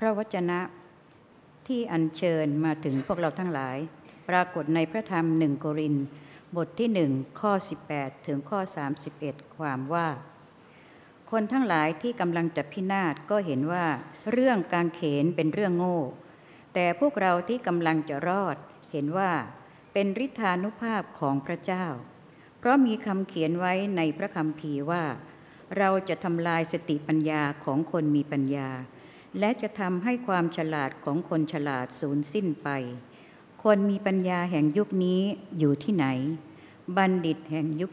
พระวจนะที่อัญเชิญมาถึงพวกเราทั้งหลาย ปรากฏในพระธรรมหนึ่งโกริน บทที่หนึ่งข้อ 18 ถึงข้อ 31 ความว่า คนทั้งหลายที่กำลังจะพินาศก็เห็นว่า เรื่องการเขนเป็นเรื่องโง่ แต่พวกเราที่กำลังจะรอด เห็นว่าเป็นฤทธานุภาพของพระเจ้า เพราะมีคำเขียนไว้ในพระคัมภีร์ว่า เราจะทำลายสติปัญญาของคนมีปัญญา และจะทำให้ความฉลาดของคนฉลาดสูญสิ้นไป คนมีปัญญาแห่งยุคนี้อยู่ที่ไหน บัณฑิตแห่งยุค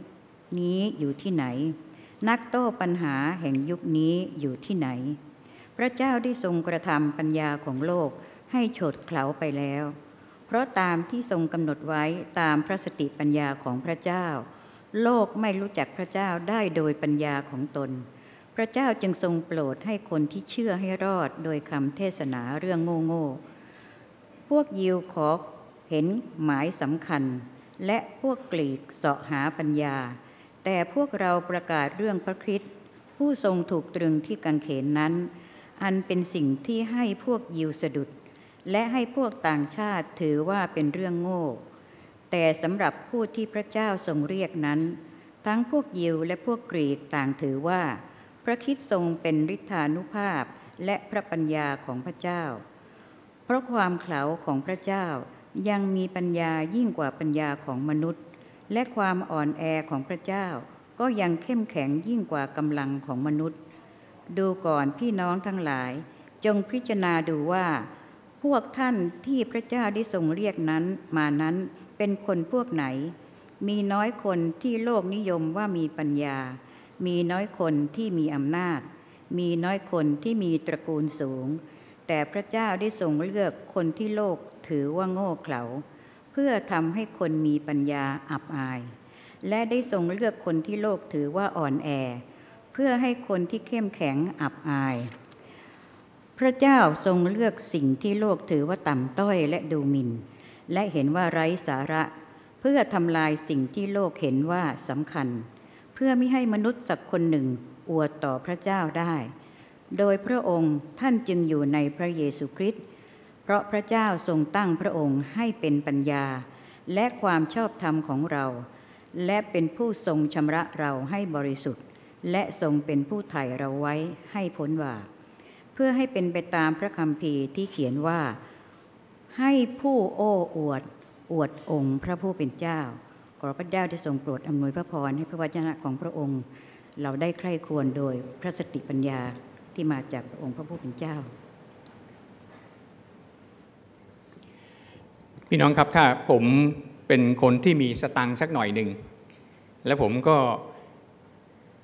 นี้อยู่ที่ไหน นักโต้ปัญหาแห่งยุคนี้อยู่ที่ไหน พระเจ้าได้ทรงกระทำปัญญาของโลกให้โฉดเขลาไปแล้ว เพราะตามที่ทรงกำหนดไว้ตามพระสติปัญญาของพระเจ้า โลกไม่รู้จักพระเจ้าได้โดยปัญญาของตน พระเจ้าจึงทรงโปรดให้คนที่เชื่อให้รอดโดยคำเทศนาเรื่องโง่ๆ พวกยิวขอเห็นหมายสำคัญ และพวกกรีกเสาะหาปัญญา แต่พวกเราประกาศเรื่องพระคริสต์ผู้ทรงถูกตรึงที่กังเขนนั้น อันเป็นสิ่งที่ให้พวกยิวสะดุด และให้พวกต่างชาติถือว่าเป็นเรื่องโง่ แต่สำหรับผู้ที่พระเจ้าทรงเรียกนั้น ทั้งพวกยิวและพวกกรีกต่างถือว่า พระคริสต์ทรงเป็นฤทธานุภาพและพระปัญญาของพระเจ้า เพราะความเขลาของพระเจ้ายังมีปัญญายิ่งกว่าปัญญาของมนุษย์ และความอ่อนแอของพระเจ้า ก็ยังเข้มแข็งยิ่งกว่ากำลังของมนุษย์ ดูก่อนพี่น้องทั้งหลาย จงพิจารณาดูว่า พวกท่านที่พระเจ้าได้ทรงเรียกนั้นมานั้นเป็นคนพวกไหน มีน้อยคนที่โลกนิยมว่ามีปัญญา มีน้อยคนที่มีอำนาจ มีน้อยคนที่มีตระกูลสูง แต่พระเจ้าได้ทรงเลือกคนที่โลกถือว่าโง่เขลาเพื่อทำให้คนมีปัญญาอับอาย และได้ทรงเลือกคนที่โลกถือว่าอ่อนแอ เพื่อให้คนที่เข้มแข็งอับอาย พระเจ้าทรงเลือกสิ่งที่โลกถือว่าต่ำต้อยและดูหมิน่น และเห็นว่าไร้สาระ เพื่อทำลายสิ่งที่โลกเห็นว่าสำคัญ เพื่อไม่ให้มนุษย์สักคนหนึ่งอวดต่อพระเจ้าได้ โดยพระองค์ท่านจึงอยู่ในพระเยซูคริสต์เพราะพระเจ้าทรงตั้งพระองค์ให้เป็นปัญญา และความชอบธรรมของเรา และเป็นผู้ทรงชำระเราให้บริสุทธิ์ และทรงเป็นผู้ไถ่เราไว้ให้พ้นบาปเพื่อให้เป็นไปตามพระคัมภีร์ที่เขียนว่า ให้ผู้โอ้อวด อวดองค์พระผู้เป็นเจ้า อพระเจ้าได้ทรงโปรดอำนวยพระพรให้พระวจนะของพระองค์ เราได้ใคร่ควรโดยพระสติปัญญาที่มาจากพระองค์พระผู้เป็นเจ้า พี่น้องครับถ้าผมเป็นคนที่มีสตังสักหน่อยหนึ่ง แล้วผมก็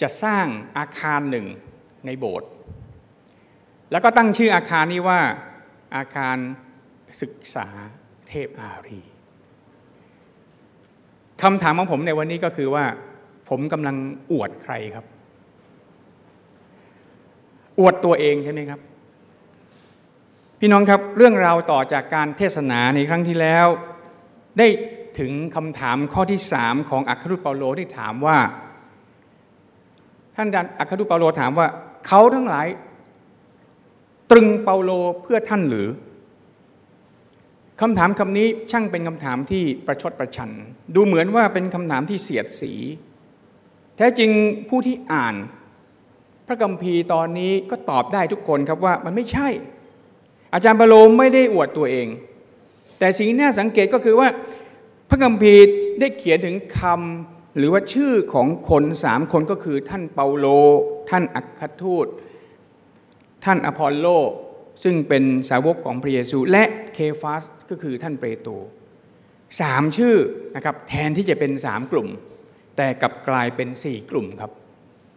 จะสร้างอาคารหนึ่งในโบสถ์แล้วก็ตั้งชื่ออาคารนี้ว่าอาคารศึกษาเทพอารี คำถามของผมในวันนี้ก็คือว่า ผมกำลังอวดใครครับ อวดตัวเองใช่ไหมครับ พี่น้องครับเรื่องราวต่อจากการเทศนาในครั้งที่แล้ว ได้ถึงคำถามข้อที่สามของอัครทูตเปาโลที่ถามว่า ท่านอัครทูตเปาโลถามว่า เขาทั้งหลาย ตรึงเปาโลเพื่อท่านหรือ คำถามคำนี้ช่างเป็นคำถามที่ประชดประชัน ดูเหมือนว่าเป็นคำถามที่เสียดสี แท้จริงผู้ที่อ่าน พระคัมภีร์ตอนนี้ก็ตอบได้ทุกคนครับว่ามันไม่ใช่ อาจารย์เปโลไม่ได้อวดตัวเอง แต่สิ่งที่น่าสังเกตก็คือว่า พระคัมภีร์ได้เขียนถึงคำหรือว่าชื่อของคนสามคนก็คือท่านเปาโล ท่านอัครทูต ท่านอพอลโล ซึ่งเป็นสาวกของพระเยซู และเคฟาส ก็คือท่านเปโตรสามชื่อนะครับแทนที่จะเป็นสามกลุ่ม แต่กลับกลายเป็นสี่กลุ่มครับ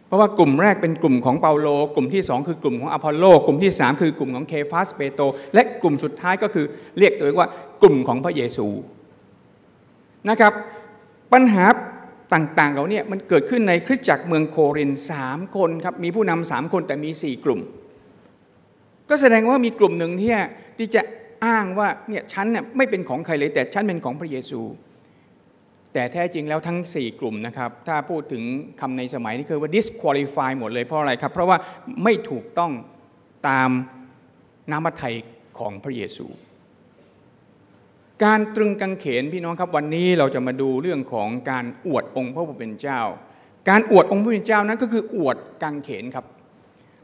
เพราะว่ากลุ่มแรกเป็นกลุ่มของเปาโล กลุ่มที่สองคือกลุ่มของอพอลโล กลุ่มที่สามคือกลุ่มของเคฟาสเปโตรและกลุ่มสุดท้ายก็คือเรียกตัวเองว่ากลุ่มของพระเยซูนะครับปัญหาต่างๆเหล่านี้มันเกิดขึ้นในคริสตจักรเมืองโครินสามคนครับมีผู้นำสามคนแต่มีสี่กลุ่ม ก็แสดงว่ามีกลุ่มหนึ่งที่ที่จะ อ้างว่าเนี่ยฉันเนี่ยไม่เป็นของใครเลยแต่ฉันเป็นของพระเยซู แต่แท้จริงแล้วทั้ง 4 กลุ่มนะครับ ถ้าพูดถึงคำในสมัยนี้คือว่า disqualify หมดเลยเพราะอะไรครับ เพราะว่าไม่ถูกต้องตามน้ำพระทัยของพระเยซู การตรึงกางเขนพี่น้องครับวันนี้เราจะมาดูเรื่องของการอวดองค์พระผู้เป็นเจ้า การอวดองค์พระผู้เป็นเจ้านั้นก็คืออวดกางเขนครับ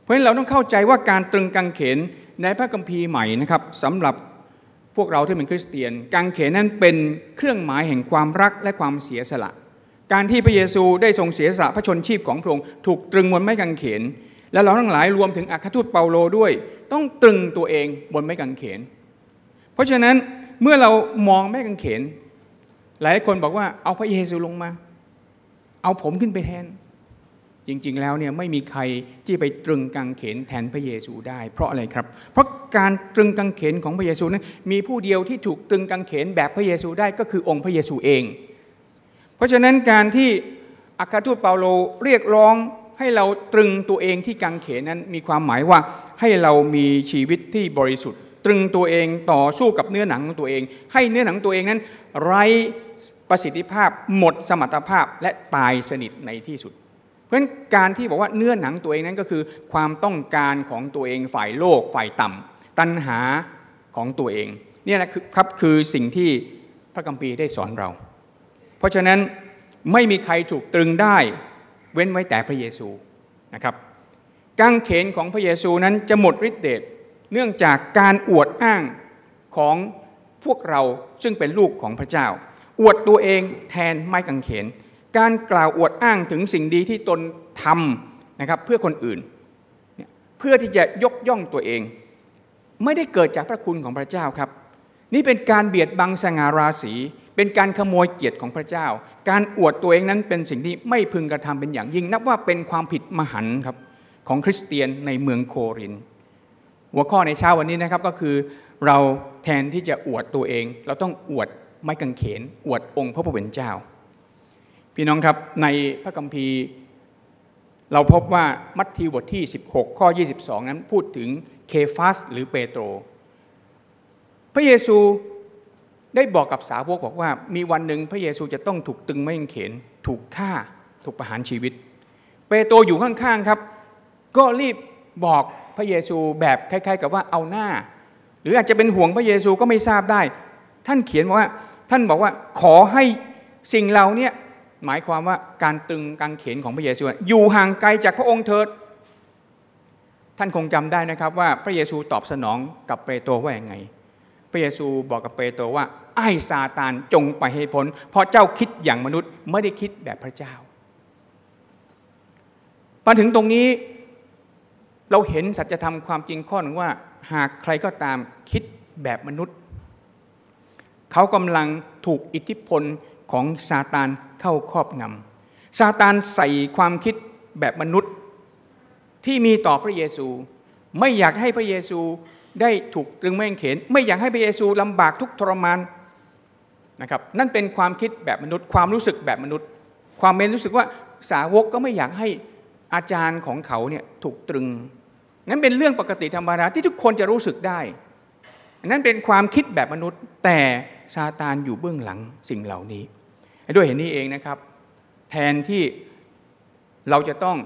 เพราะฉะนั้นเราต้องเข้าใจว่าการตรึงกางเขนในพระคัมภีร์ใหม่นะครับสำหรับ วกเราที่เป็นคริสเตียน กางเขนนั้นเป็นเครื่องหมายแห่งความรักและความเสียสละ การที่พระเยซูได้ทรงเสียสละพระชนชีพของพระองค์ถูกตรึงบนไม้กางเขน และเราทั้งหลายรวมถึงอัครทูตเปาโลด้วย ต้องตรึงตัวเองบนไม้กางเขน เพราะฉะนั้นเมื่อเรามองไม้กางเขน หลายคนบอกว่าเอาพระเยซูลงมา เอาผมขึ้นไปแทน จริงๆแล้วเนี่ยไม่มีใครที่ไปตรึงกางเขนแทนพระเยซูได้ เพราะอะไรครับ เพราะการตรึงกางเขนของพระเยซูนั้นมีผู้เดียวที่ถูกตรึงกางเขนแบบพระเยซูได้ก็คือองค์พระเยซูเอง เพราะฉะนั้นการที่อัครทูตเปาโลเรียกร้องให้เราตรึงตัวเองที่กางเขนนั้นมีความหมายว่าให้เรามีชีวิตที่บริสุทธิ์ ตรึงตัวเองต่อสู้กับเนื้อหนังของตัวเอง ให้เนื้อหนังตัวเองนั้น ไร้ประสิทธิภาพหมดสมรรถภาพและตายสนิทในที่สุด เพราะฉะนั้นการที่บอกว่าเนื้อหนังตัวเองนั้นก็คือความต้องการของตัวเองฝ่ายโลกฝ่ายต่ำตัณหาของตัวเองนี่แหละครับคือสิ่งที่พระคัมภีได้สอนเรา เพราะฉะนั้นไม่มีใครถูกตรึงได้เว้นไว้แต่พระเยซูนะครับกางเขนของพระเยซูนั้นจะหมดฤทธิ์เดชเนื่องจากการอวดอ้างของพวกเราซึ่งเป็นลูกของพระเจ้า อวดตัวเองแทนไม้กางเขน การกล่าวอวดอ้างถึงสิ่งดีที่ตนทำนะครับเพื่อคนอื่น เพื่อที่จะยกย่องตัวเอง ไม่ได้เกิดจากพระคุณของพระเจ้าครับ นี่เป็นการเบียดบังสง่าราศีเป็นการขโมยเกียรติของพระเจ้า การอวดตัวเองนั้นเป็นสิ่งที่ไม่พึงกระทำเป็นอย่างยิ่ง นับว่าเป็นความผิดมหันต์ครับของคริสเตียนในเมืองโคริน หัวข้อในเช้าวันนี้นะครับก็คือเราแทนที่จะอวดตัวเอง เราต้องอวดไม้กางเขน อวดองค์พระผู้เป็นเจ้า พี่น้องครับในพระคัมภีร์ เราพบว่ามัทธิวบทที่ 16 ข้อ 22 นั้นพูดถึงเคฟัสหรือเปโตร พระเยซูได้บอกกับสาวกบอกว่า มีวันหนึ่งพระเยซูจะต้องถูกตึงไม้กางเขน ถูกฆ่าถูกประหารชีวิต เปโตรอยู่ข้างๆครับ ก็รีบบอกพระเยซูแบบคล้าย ๆ กับว่าเอาหน้า หรืออาจจะเป็นห่วงพระเยซูก็ไม่ทราบได้ ท่านเขียนว่าท่านบอกว่าขอให้สิ่งเราเนี่ย หมายความว่าการตึงกางเขนของพระเยซูอยู่ห่างไกลจากพระองค์เถิด ท่านคงจำได้นะครับว่าพระเยซูตอบสนองกับเปโตรว่าอย่างไง พระเยซูบอกกับเปโตรว่า ไอ้ซาตานจงไปให้พ้น เพราะเจ้าคิดอย่างมนุษย์ไม่ได้คิดแบบพระเจ้ามาถึงตรงนี้เราเห็นสัจธรรมความจริงข้อหนึ่งว่า หากใครก็ตามคิดแบบมนุษย์ เขากำลังถูกอิทธิพล ของซาตานเข้าครอบงำซาตานใส่ความคิดแบบมนุษย์ที่มีต่อพระเยซู ไม่อยากให้พระเยซูได้ถูกตรึงไม้กางเขน ไม่อยากให้พระเยซูลำบากทุกทรมานนะครับนั่นเป็นความคิดแบบมนุษย์ ความรู้สึกแบบมนุษย์ ความเป็นรู้สึกว่าสาวกก็ไม่อยากให้อาจารย์ของเขาเนี่ยถูกตรึง นั้นเป็นเรื่องปกติธรรมดาที่ทุกคนจะรู้สึกได้ นั่นเป็นความคิดแบบมนุษย์ แต่ซาตานอยู่เบื้องหลังสิ่งเหล่านี้ ด้วยเห็นนี้เองนะครับ แทนที่เราจะต้อง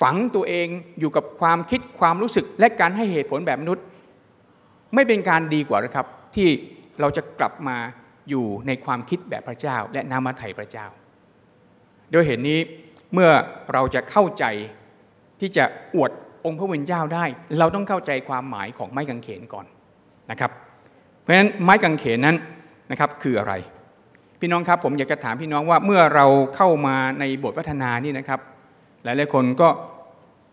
ฝังตัวเองอยู่กับความคิดความรู้สึกและการให้เหตุผลแบบมนุษย์ ไม่เป็นการดีกว่านะครับ ที่เราจะกลับมาอยู่ในความคิดแบบพระเจ้า และนามาไถ่พระเจ้า โดยเห็นนี้เมื่อเราจะเข้าใจที่จะอวดองค์พระวิญญาณได้ เราต้องเข้าใจความหมายของไม้กางเขนก่อนนะครับ เพราะฉะนั้นไม้กางเขนนั้น นะครับคืออะไร พี่น้องครับผมอยากจะถามพี่น้องว่าเมื่อเราเข้ามาในบทวัฒนานี่นะครับ หลายหลายคนก็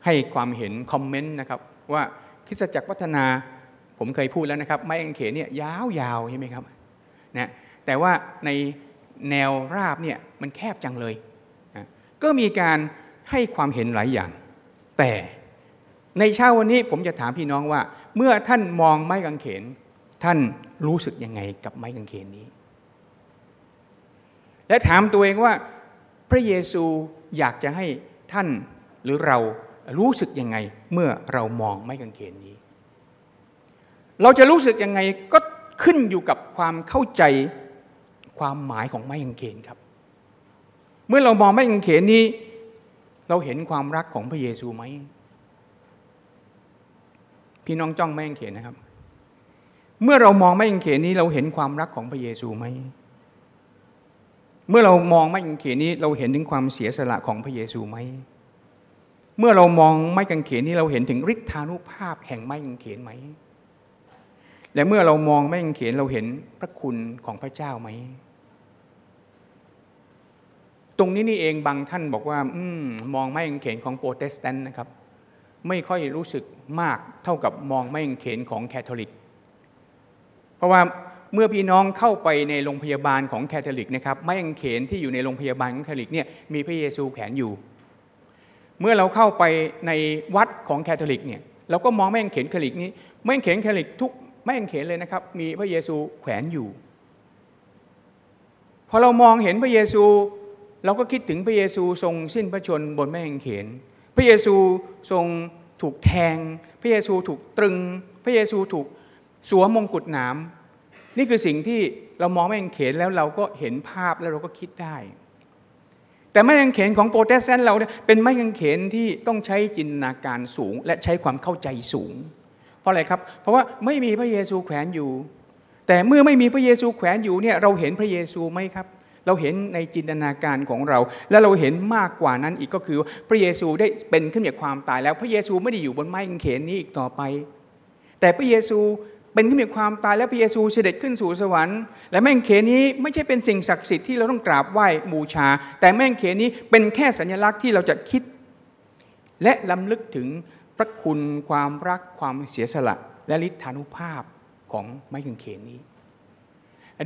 ให้ความเห็นคอมเมนต์นะครับว่าคิดจักรวัฒนาผมเคยพูดแล้วนะครับไม้กางเขนเนี่ยยาวๆใช่ไหมครับนะแต่ว่าในแนวราบเนี่ยมันแคบจังเลยนะก็มีการให้ความเห็นหลายอย่าง แต่ในเช้าวันนี้ผมจะถามพี่น้องว่า เมื่อท่านมองไม้กางเขน ท่านรู้สึกยังไงกับไม้กางเขนนี้ และถามตัวเองว่าพระเยซูอยากจะให้ท่านหรือเรารู้สึกยังไงเมื่อเรามองไม้กางเขนนี้ เราจะรู้สึกยังไงก็ขึ้นอยู่กับความเข้าใจความหมายของไม้กางเขนครับ เมื่อเรามองไม้กางเขนนี้ เราเห็นความรักของพระเยซูไหมพี่น้องจ้องไม่ยังเขนนะครับ เมื่อเรามองไม่ยังเขนนี้เราเห็นความรักของพระเยซูไหม เมื่อเรามองไม่ยังเขนนี้เราเห็นถึงความเสียสละของพระเยซูไหม เมื่อเรามองไม้กางเขนนี้เราเห็นถึงฤทธานุภาพแห่งไม้กางเขนไหม และเมื่อเรามองไม้กางเขนเราเห็นพระคุณของพระเจ้าไหม ตรงนี้นี่เองบางท่านบอกว่าอมมองไม้กางเขนของโปรเตสแตนต์นะครับ ไม่ค่อยรู้สึกมากเท่ากับมองไม้กางเขนของแคทอลิก เพราะว่าเมื่อพี่น้องเข้าไปในโรงพยาบาลของแคทอลิกนะครับไม้กางเขนที่อยู่ในโรงพยาบาลของแคทอลิกเนี่ยมีพระเยซูแขวนอยู่ เมื่อเราเข้าไปในวัดของแคทอลิกเนี่ยเราก็มองไม้กางเขนแคทอลิกนี้ไม้กางเขนแคทอลิกทุกไม้กางเขนเลยนะครับมีพระเยซูแขวนอยู่พอเรามองเห็นพระเยซู เราก็คิดถึงพระเยซูทรงสิ้นพระชนบนแม่งเขน พระเยซูทรงถูกแทง พระเยซูถูกตรึง พระเยซูถูก สวมมงกุฎหนามนี่คือสิ่งที่เรามองแม่งเขนแล้วเราก็เห็นภาพแล้วเราก็คิดได้ แต่ไม้กางเขนของโปรเตสแตนต์เราเป็นไม้กางเขนที่ต้องใช้จินตนาการสูง และใช้ความเข้าใจสูง เพราะอะไรครับ เพราะว่าไม่มีพระเยซูแขวนอยู่ แต่เมื่อไม่มีพระเยซูแขวนอยู่เนี่ยเราเห็นพระเยซูไหมครับ เราเห็นในจินตนาการของเรา และเราเห็นมากกว่านั้นอีกก็คือ พระเยซูได้เป็นขึ้นจากความตายแล้ว พระเยซูไม่ได้อยู่บนไม้กางเขนนี้อีกต่อไป แต่พระเยซู เป็นขึ้นจากความตายแล้วพระเยซูเสด็จขึ้นสู่สวรรค์ และแม่งเขนี้ไม่ใช่เป็นสิ่งศักดิ์สิทธิ์ที่เราต้องกราบไหว้บูชา แต่แม่งเขนี้เป็นแค่สัญลักษณ์ที่เราจะคิด และลำลึกถึงพระคุณความรักความเสียสละ และฤทธานุภาพของไม้กางเขนนี้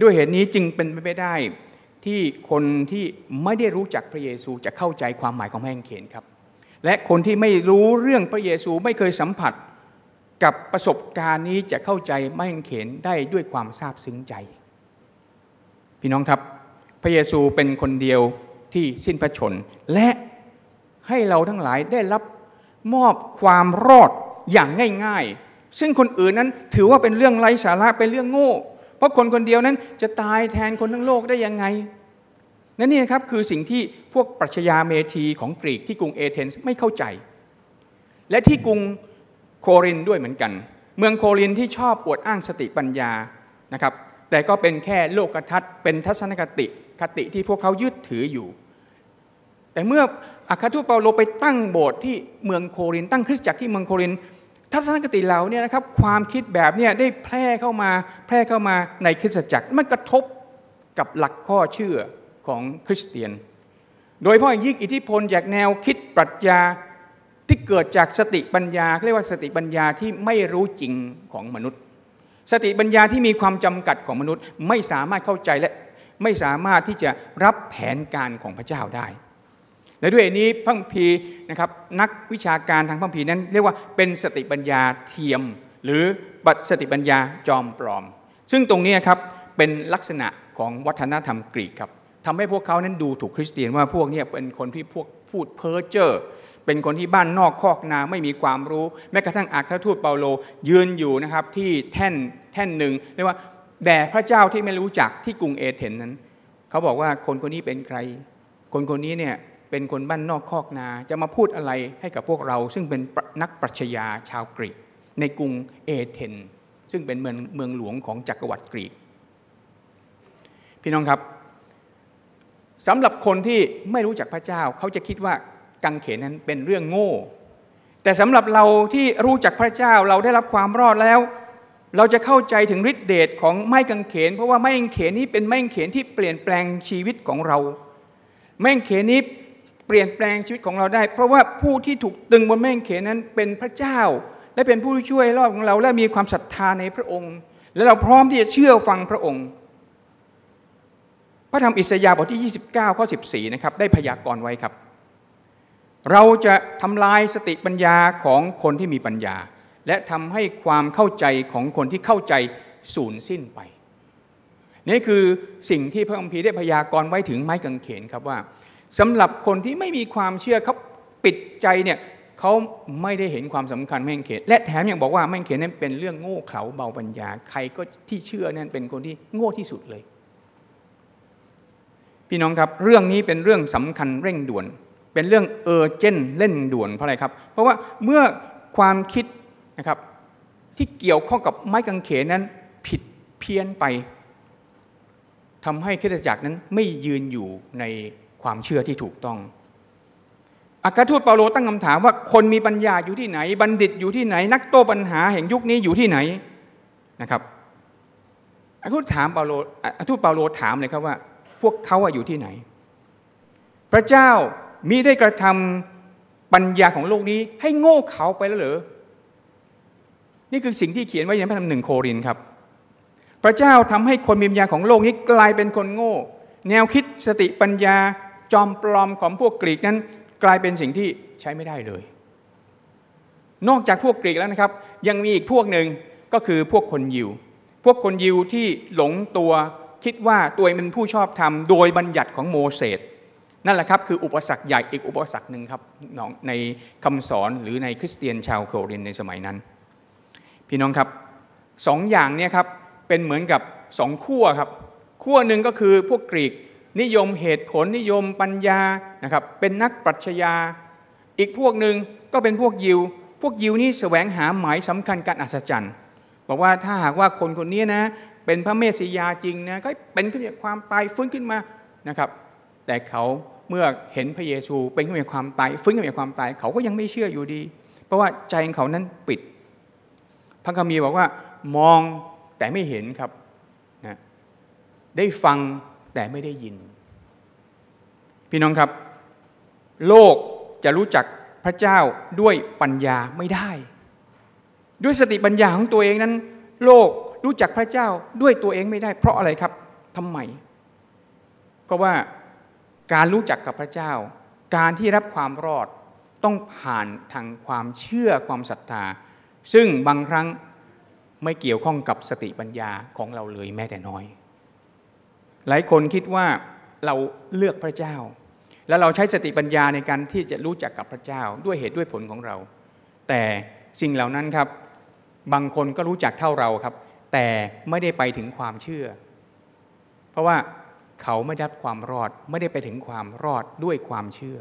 ด้วยเหตุนี้จึงเป็นไปไม่ได้ที่คนที่ไม่ได้รู้จักพระเยซูจะเข้าใจความหมายของแห่งเขนครับ และคนที่ไม่รู้เรื่องพระเยซูไม่เคยสัมผัส กับประสบการณ์นี้จะเข้าใจไม่เขนได้ด้วยความซาบซึ้งใจ พี่น้องครับ พระเยซูเป็นคนเดียวที่สิ้นพระชน และให้เราทั้งหลายได้รับมอบความรอดอย่างง่าย ๆ ซึ่งคนอื่นนั้นถือว่าเป็นเรื่องไร้สาระเป็นเรื่องโง่ เพราะคนคนเดียวนั้นจะตายแทนคนทั้งโลกได้ยังไงนั่นนี่ครับคือสิ่งที่พวกปรัชญาเมธีของกรีกที่กรุงเอเธนส์ไม่เข้าใจ และที่กรุง โครินด้วยเหมือนกัน เมืองโครินที่ชอบปวดอ้างสติปัญญานะครับแต่ก็เป็นแค่โลกทัศน์เป็นทัศนคติคติที่พวกเขายึดถืออยู่ แต่เมื่ออครทูตเปาโลไปตั้งโบสถ์ที่เมืองโครินตั้งคริสตจักรที่เมืองโครินทัศนคติเรานี่ยนะครับความคิดแบบนี้ได้แพร่เข้ามาแพร่เข้ามาในคริสตจักรมันกระทบกับหลักข้อเชื่อของคริสเตียน โดยเพราะยิ่งอิทธิพลจากแนวคิดปรัชญา ที่เกิดจากสติปัญญาเรียกว่าสติปัญญาที่ไม่รู้จริงของมนุษย์ สติปัญญาที่มีความจำกัดของมนุษย์ ไม่สามารถเข้าใจและไม่สามารถที่จะรับแผนการของพระเจ้าได้ และด้วยนี้พระพีนะครับนักวิชาการทางพระพีนั้น เรียกว่าเป็นสติปัญญาเทียม หรือบัตสติปัญญาจอมปลอม ซึ่งตรงนี้ครับเป็นลักษณะของวัฒนธรรมกรีกครับทำให้พวกเขานั้นดูถูกคริสเตียนว่าพวกนี้เป็นคนที่พวกพูดเพ้อเจ้อ เป็นคนที่บ้านนอกคอกนาไม่มีความรู้ แม้กระทั่งอัครทูตเปาโลยืนอยู่นะครับที่แท่นแท่นหนึ่งเรียกว่าแด่พระเจ้าที่ไม่รู้จักที่กรุงเอเธนนั้น เขาบอกว่าคนคนนี้เป็นใคร คนคนนี้เนี่ยเป็นคนบ้านนอกคอกนา จะมาพูดอะไรให้กับพวกเรา ซึ่งเป็นนักปรัชญาชาวกรีก ในกรุงเอเธนซึ่งเป็นเมืองเมืองหลวงของจักรวรรดิกรีก พี่น้องครับสำหรับคนที่ไม่รู้จักพระเจ้า เขาจะคิดว่า กังเขนนั้นเป็นเรื่องโง่ แต่สำหรับเราที่รู้จักพระเจ้าเราได้รับความรอดแล้ว เราจะเข้าใจถึงฤทธิเดชของไม้กางเขน เพราะว่าไม้กางเขนนี้เป็นไม้กางเขนที่เปลี่ยนแปลงชีวิตของเรา ไม้กางเขนนี้เปลี่ยนแปลงชีวิตของเราได้ เพราะว่าผู้ที่ถูกตึงบนไม้กางเขนนั้นเป็นพระเจ้า และเป็นผู้ช่วยรอดของเราและมีความศรัทธาในพระองค์ และเราพร้อมที่จะเชื่อฟังพระองค์พระธรรมอิสยาห์บทที่ 29 ข้อ 14 นะครับ ได้พยากรณ์ไว้ครับ เราจะทำลายสติปัญญาของคนที่มีปัญญา และทำให้ความเข้าใจของคนที่เข้าใจสูญสิ้นไป นี่คือสิ่งที่พระคัมภีได้พยากรณ์ไว้ถึงไม้กางเขนครับว่าสำหรับคนที่ไม่มีความเชื่อเขาปิดใจเนี่ยเขาไม่ได้เห็นความสำคัญแม่งเขนและแถมยังบอกว่าแม่งเขนนั้นเป็นเรื่องโง่เขลาเบาปัญญา ใครก็ที่เชื่อนั่นเป็นคนที่โง่ที่สุดเลย พี่น้องครับเรื่องนี้เป็นเรื่องสำคัญเร่งด่วน เป็นเรื่องเออเจนเล่นด่วนเพราะอะไรครับ เพราะว่าเมื่อความคิดนะครับที่เกี่ยวข้องกับไม้กางเขนนั้นผิดเพี้ยนไปทำให้คริสตจักรนั้นไม่ยืนอยู่ในความเชื่อที่ถูกต้องอาคาทูตเปาโลตั้งคำถามว่าคนมีปัญญาอยู่ที่ไหน บัณฑิตอยู่ที่ไหน นักโต้ปัญหาแห่งยุคนี้อยู่ที่ไหนนะครับอาทูตถามเปาโลอาทูตเปาโลถามเลยครับว่า พวกเขาอยู่ที่ไหน พระเจ้า มิได้กระทำปัญญาของโลกนี้ ให้โง่เขาไปแล้วเหรอนี่คือสิ่งที่เขียนไว้ในพระธรรมหนึ่งโครินครับ พระเจ้าทำให้คนมีปัญญาของโลกนี้กลายเป็นคนโง่ แนวคิดสติปัญญาจอมปลอมของพวกกรีกนั้น กลายเป็นสิ่งที่ใช้ไม่ได้เลย นอกจากพวกกรีกแล้วนะครับ ยังมีอีกพวกหนึ่งก็คือพวกคนยิว พวกคนยิวที่หลงตัวคิดว่าตัวเองเป็นผู้ชอบธรรมโดยบัญญัติของโมเสส นั่นแหละครับคืออุปสรรคใหญ่อีกอุปสรรคหนึ่งครับในคำสอนหรือในคริสเตียนชาวโครินในสมัยนั้น พี่น้องครับสองอย่างเนี้ครับเป็นเหมือนกับสองขั้วครับขั้วหนึ่งก็คือพวกกรีกนิยมเหตุผลนิยมปัญญานะครับเป็นนักปรัชญา อีกพวกหนึ่งก็เป็นพวกยิว พวกยิวนี่แสวงหาหมายสำคัญการอัศจรรย์ บอกว่าถ้าหากว่าคนคนนี้นะเป็นพระเมสสิยาจริงนะก็เป็นขึ้นจากความตายฟื้นขึ้นมานะครับ แต่เขา เมื่อเห็นพระเยซูเป็นขึ้นจาความตายฟื้นขึ้นจาความตาย เขาก็ยังไม่เชื่ออยู่ดี เพราะว่าใจของเขานั้นปิด พระคัมภีร์บอกว่ามองแต่ไม่เห็นครับนะได้ฟังแต่ไม่ได้ยิน พี่น้องครับ โลกจะรู้จักพระเจ้าด้วยปัญญาไม่ได้ ด้วยสติปัญญาของตัวเองนั้น โลกรู้จักพระเจ้าด้วยตัวเองไม่ได้ เพราะอะไรครับทำไม เพราะว่า การรู้จักกับพระเจ้า การที่รับความรอดต้องผ่านทางความเชื่อความศรัทธา ซึ่งบางครั้งไม่เกี่ยวข้องกับสติปัญญาของเราเลยแม้แต่น้อย หลายคนคิดว่าเราเลือกพระเจ้า แล้วเราใช้สติปัญญาในการที่จะรู้จักกับพระเจ้าด้วยเหตุด้วยผลของเรา แต่สิ่งเหล่านั้นครับ บางคนก็รู้จักเท่าเราครับ แต่ไม่ได้ไปถึงความเชื่อ เพราะว่า เขาไม่ได้รับความรอดไม่ได้ไปถึงความรอดด้วยความเชื่อ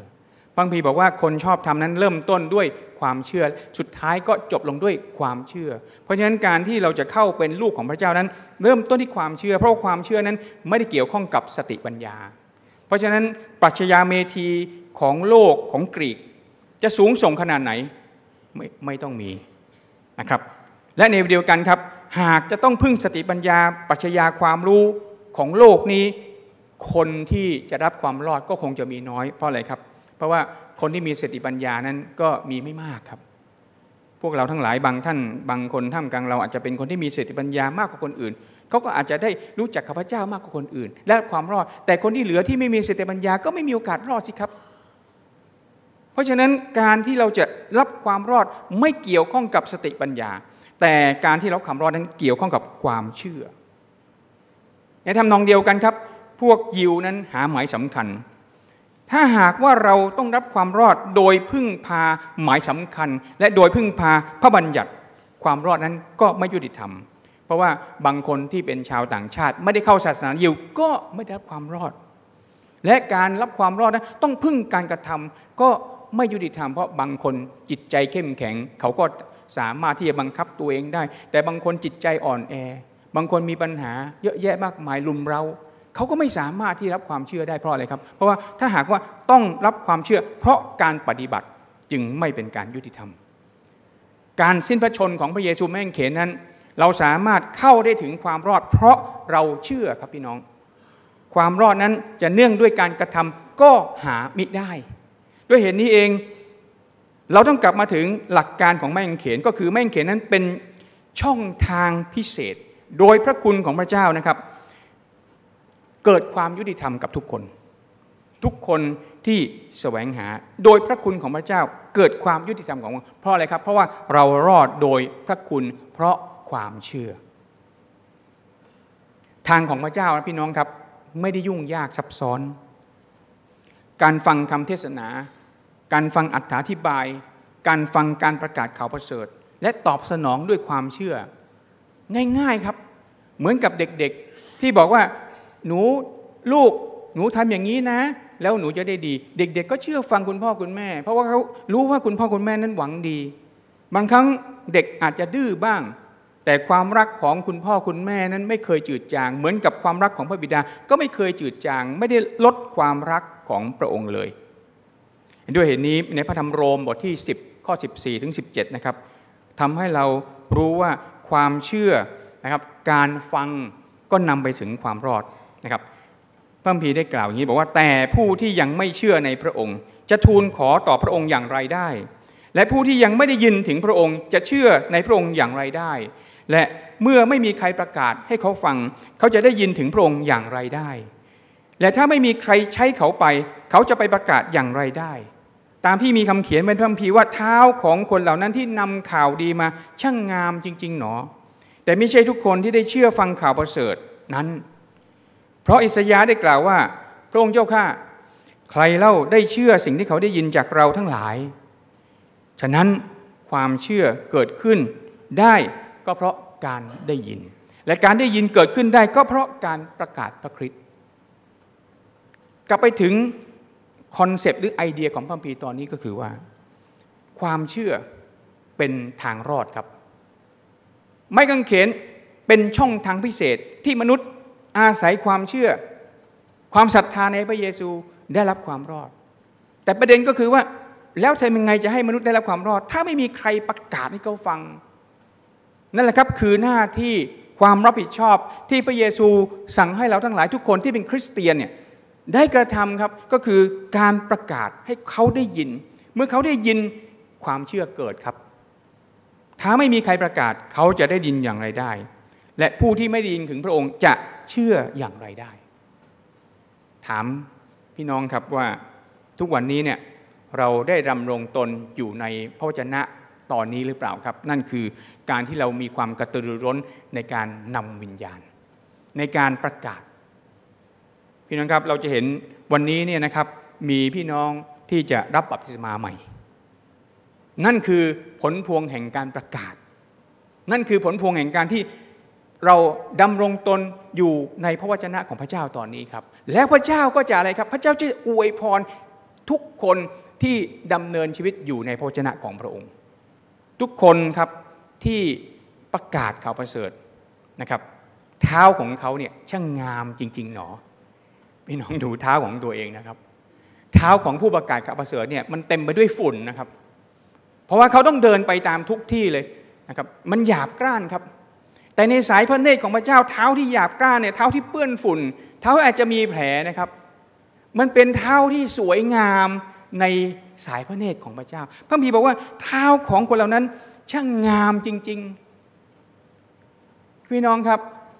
บางพีบอกว่าคนชอบทำนั้นเริ่มต้นด้วยความเชื่อ สุดท้ายก็จบลงด้วยความเชื่อ เพราะฉะนั้นการที่เราจะเข้าเป็นลูกของพระเจ้านั้น เริ่มต้นที่ความเชื่อ เพราะความเชื่อนั้นไม่ได้เกี่ยวข้องกับสติปัญญา เพราะฉะนั้นปรัชญาเมธีของโลกของกรีก จะสูงส่งขนาดไหนไม่ไม่ต้องมีนะครับ และในเดียวกันครับ หากจะต้องพึ่งสติปัญญา ปรัชญาความรู้ของโลกนี้ คนที่จะรับความรอดก็คงจะมีน้อย เพราะอะไรครับ เพราะว่าคนที่มีสติปัญญานั้นก็มีไม่มากครับ พวกเราทั้งหลายบางท่าน บางคนท่ามกลางเราอาจจะเป็นคนที่มีสติปัญญามากกว่าคนอื่นเขาก็อาจจะได้รู้จักข้าพเจ้ามากกว่าคนอื่น และความรอด แต่คนที่เหลือที่ไม่มีสติปัญญาก็ไม่มีโอกาสรอดสิครับ เพราะฉะนั้นการที่เราจะรับความรอดไม่เกี่ยวข้องกับสติปัญญา แต่การที่เรับความรอดนั้นเกี่ยวข้องกับความเชื่อในทำนองเดียวกันครับ พวกยิวนั้นหาหมายสำคัญ ถ้าหากว่าเราต้องรับความรอดโดยพึ่งพาหมายสำคัญ และโดยพึ่งพาพระบัญญัติความรอดนั้นก็ไม่ยุติธรรม เพราะว่าบางคนที่เป็นชาวต่างชาติ ไม่ได้เข้าศาสนายิวก็ไม่ได้รับความรอด และการรับความรอดนั้นต้องพึ่งการกระทำก็ไม่ยุติธรรมเพราะบางคนจิตใจเข้มแข็ง เขาก็สามารถที่จะบังคับตัวเองได้ แต่บางคนจิตใจอ่อนแอ บางคนมีปัญหาเยอะแยะมากมายลุมเรา เขาก็ไม่สามารถที่รับความเชื่อได้เพราะอะไรครับ เพราะว่าถ้าหากว่าต้องรับความเชื่อ เพราะการปฏิบัติจึงไม่เป็นการยุติธรรม การสิ้นพระชนของพระเยซูแม่งเขนนั้น เราสามารถเข้าได้ถึงความรอด เพราะเราเชื่อครับพี่น้อง ความรอดนั้นจะเนื่องด้วยการกระทำก็หามิได้ ด้วยเหตุนี้เองเราต้องกลับมาถึงหลักการของแม่งเขนก็คือแม่งเขนนั้นเป็นช่องทางพิเศษ โดยพระคุณของพระเจ้านะครับ เกิดความยุติธรรมกับทุกคน ทุกคนที่แสวงหาโดยพระคุณของพระเจ้าเกิดความยุติธรรมของเพราะอะไรครับ เพราะว่าเรารอดโดยพระคุณเพราะความเชื่อ ทางของพระเจ้าพี่น้องครับไม่ได้ยุ่งยากซับซ้อน การฟังคำเทศนา การฟังอัธาธิบาย การฟังการประกาศข่าวประเสริฐ และตอบสนองด้วยความเชื่อ ง่ายๆครับ เหมือนกับเด็กๆที่บอกว่า หนูลูกหนูทำอย่างนี้นะ แล้วหนูจะได้ดี เด็กๆก็เชื่อฟังคุณพ่อคุณแม่ เพราะว่าเขารู้ว่าคุณพ่อคุณแม่นั้นหวังดี บางครั้งเด็กอาจจะดื้อบ้าง แต่ความรักของคุณพ่อคุณแม่นั้นไม่เคยจืดจาง เหมือนกับความรักของพระบิดาก็ไม่เคยจืดจาง ไม่ได้ลดความรักของพระองค์เลย ด้วยเหตุนี้ในพระธรรมโรมบทที่ 10 ข้อ 14ถึง17 นะครับทำให้เรารู้ว่าความเชื่อนะครับการฟังก็นำไปถึงความรอด นะครับพระพีได้กล่าวอย่างนี้บอกว่าแต่ผู้ที่ยังไม่เชื่อในพระองค์ จะทูลขอต่อพระองค์อย่างไรได้ และผู้ที่ยังไม่ได้ยินถึงพระองค์จะเชื่อในพระองค์อย่างไรได้ และเมื่อไม่มีใครประกาศให้เขาฟัง เขาจะได้ยินถึงพระองค์อย่างไรได้ และถ้าไม่มีใครใช้เขาไป เขาจะไปประกาศอย่างไรได้ ตามที่มีคำเขียนเป็นพระคัมภีว่าเท้าของคนเหล่านั้นที่นำข่าวดีมาช่างงามจริง ๆ หนอ แต่ไม่ใช่ทุกคนที่ได้เชื่อฟังข่าวประเสริฐนั้น เพราะอิสยาห์ได้กล่าวว่า พระองค์เจ้าข้าใครเล่าได้เชื่อสิ่งที่เขาได้ยินจากเราทั้งหลาย ฉะนั้นความเชื่อเกิดขึ้นได้ก็เพราะการได้ยิน และการได้ยินเกิดขึ้นได้ก็เพราะการประกาศพระคริสต์กลับไปถึงคอนเซปต์หรือไอเดียของพระพีตอนนี้ก็คือว่า ความเชื่อเป็นทางรอดครับ ไม่กังเขนเป็นช่องทางพิเศษที่มนุษย์ อาศัยความเชื่อ ความศรัทธาในพระเยซูได้รับความรอด แต่ประเด็นก็คือว่า แล้วทำยังไงจะให้มนุษย์ได้รับความรอด ถ้าไม่มีใครประกาศให้เขาฟัง นั่นแหละครับคือหน้าที่ความรับผิดชอบที่พระเยซูสั่งให้เราทั้งหลายทุกคนที่เป็นคริสเตียนเนี่ยได้กระทำครับก็คือการประกาศให้เขาได้ยิน เมื่อเขาได้ยินความเชื่อเกิดครับ ถ้าไม่มีใครประกาศเขาจะได้ยินอย่างไรได้ และผู้ที่ไม่ได้ยินถึงพระองค์จะ เชื่ออย่างไรได้ ถามพี่น้องครับว่าทุกวันนี้เนี่ยเราได้ดำรงตนอยู่ในพระวจนะตอนนี้หรือเปล่าครับ นั่นคือการที่เรามีความกระตือรือร้นในการนำวิญญาณ ในการประกาศ พี่น้องครับเราจะเห็นวันนี้เนี่ยนะครับมีพี่น้องที่จะรับบัพติศมาใหม่ นั่นคือผลพวงแห่งการประกาศ นั่นคือผลพวงแห่งการที่ เราดำรงตนอยู่ในพระวจนะของพระเจ้าตอนนี้ครับ แล้วพระเจ้าก็จะอะไรครับ พระเจ้าจะอวยพรทุกคนที่ดำเนินชีวิตอยู่ในพระวจนะของพระองค์ ทุกคนครับที่ประกาศข่าวประเสริฐนะครับ เท้าของเขาเนี่ยช่างงามจริง ๆ หนอพี่น้องดูเท้าของตัวเองนะครับ เท้าของผู้ประกาศข่าวประเสริฐเนี่ยมันเต็มไปด้วยฝุ่นนะครับ เพราะว่าเขาต้องเดินไปตามทุกที่เลยนะครับ มันหยาบกร้านครับ แต่ในสายพระเนตรของพระเจ้าเท้าที่หยาบกร้านเนี่ยเท้าที่เปื้อนฝุ่น เท้าอาจจะมีแผลนะครับ มันเป็นเท้าที่สวยงามในสายพระเนตรของพระเจ้า พระบีบอกว่าเท้าของคนเหล่านั้น ช่างงามจริง ๆ พี่น้องครับ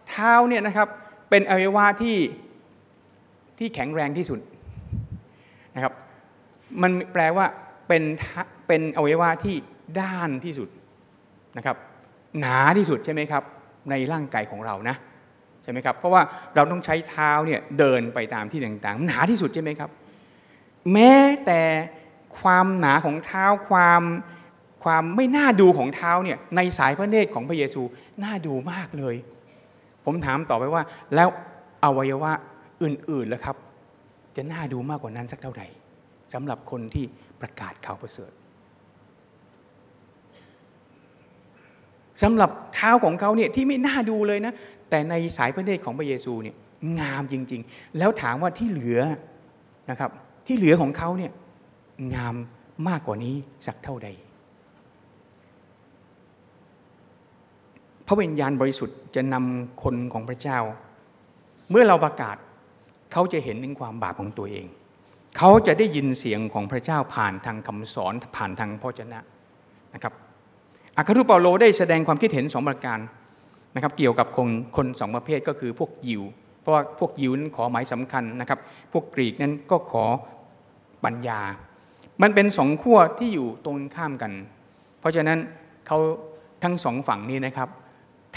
เท้าเนี่ยนะครับเป็นอวัยวะที่ที่แข็งแรงที่สุดนะครับ มันแปลว่าเป็นเป็นอวัยวะที่ด้านที่สุดนะครับ หนาที่สุดใช่ไหมครับ ในร่างกายของเรานะใช่ไหมครับเพราะว่าเราต้องใช้เท้าเนี่ยเดินไปตามที่ต่างๆหนาที่สุดใช่ไหมครับ แม้แต่ความหนาของเท้าความความไม่น่าดูของเท้าเนี่ยในสายพระเนตรของพระเยซูน่าดูมากเลย ผมถามต่อไปว่า แล้วอวัยวะอื่นๆแล้วครับ จะน่าดูมากกว่านั้นสักเท่าไหร่สำหรับคนที่ประกาศข่าวประเสริฐ สำหรับเท้าของเขาเนี่ยที่ไม่น่าดูเลยนะ แต่ในสายพระเนตรของพระเยซูเนี่ยงามจริง ๆ แล้วถามว่าที่เหลือนะครับ ที่เหลือของเขาเนี่ยงามมากกว่านี้สักเท่าใด พระวิญญาณบริสุทธิ์จะนำคนของพระเจ้า เมื่อเราประกาศเขาจะเห็นถึงความบาปของตัวเอง เขาจะได้ยินเสียงของพระเจ้าผ่านทางคำสอนผ่านทางพระเจ้านะครับ อัครทูตเปาโลได้แสดงความคิดเห็นสองประการนะครับเกี่ยวกับคนคนสองประเภทก็คือพวกยิว เพราะว่าพวกยิวนั้นขอหมายสำคัญนะครับ พวกกรีกนั้นก็ขอปัญญา มันเป็นสองขั้วที่อยู่ตรงข้ามกัน เพราะฉะนั้นเขาทั้งสองฝั่งนี้นะครับ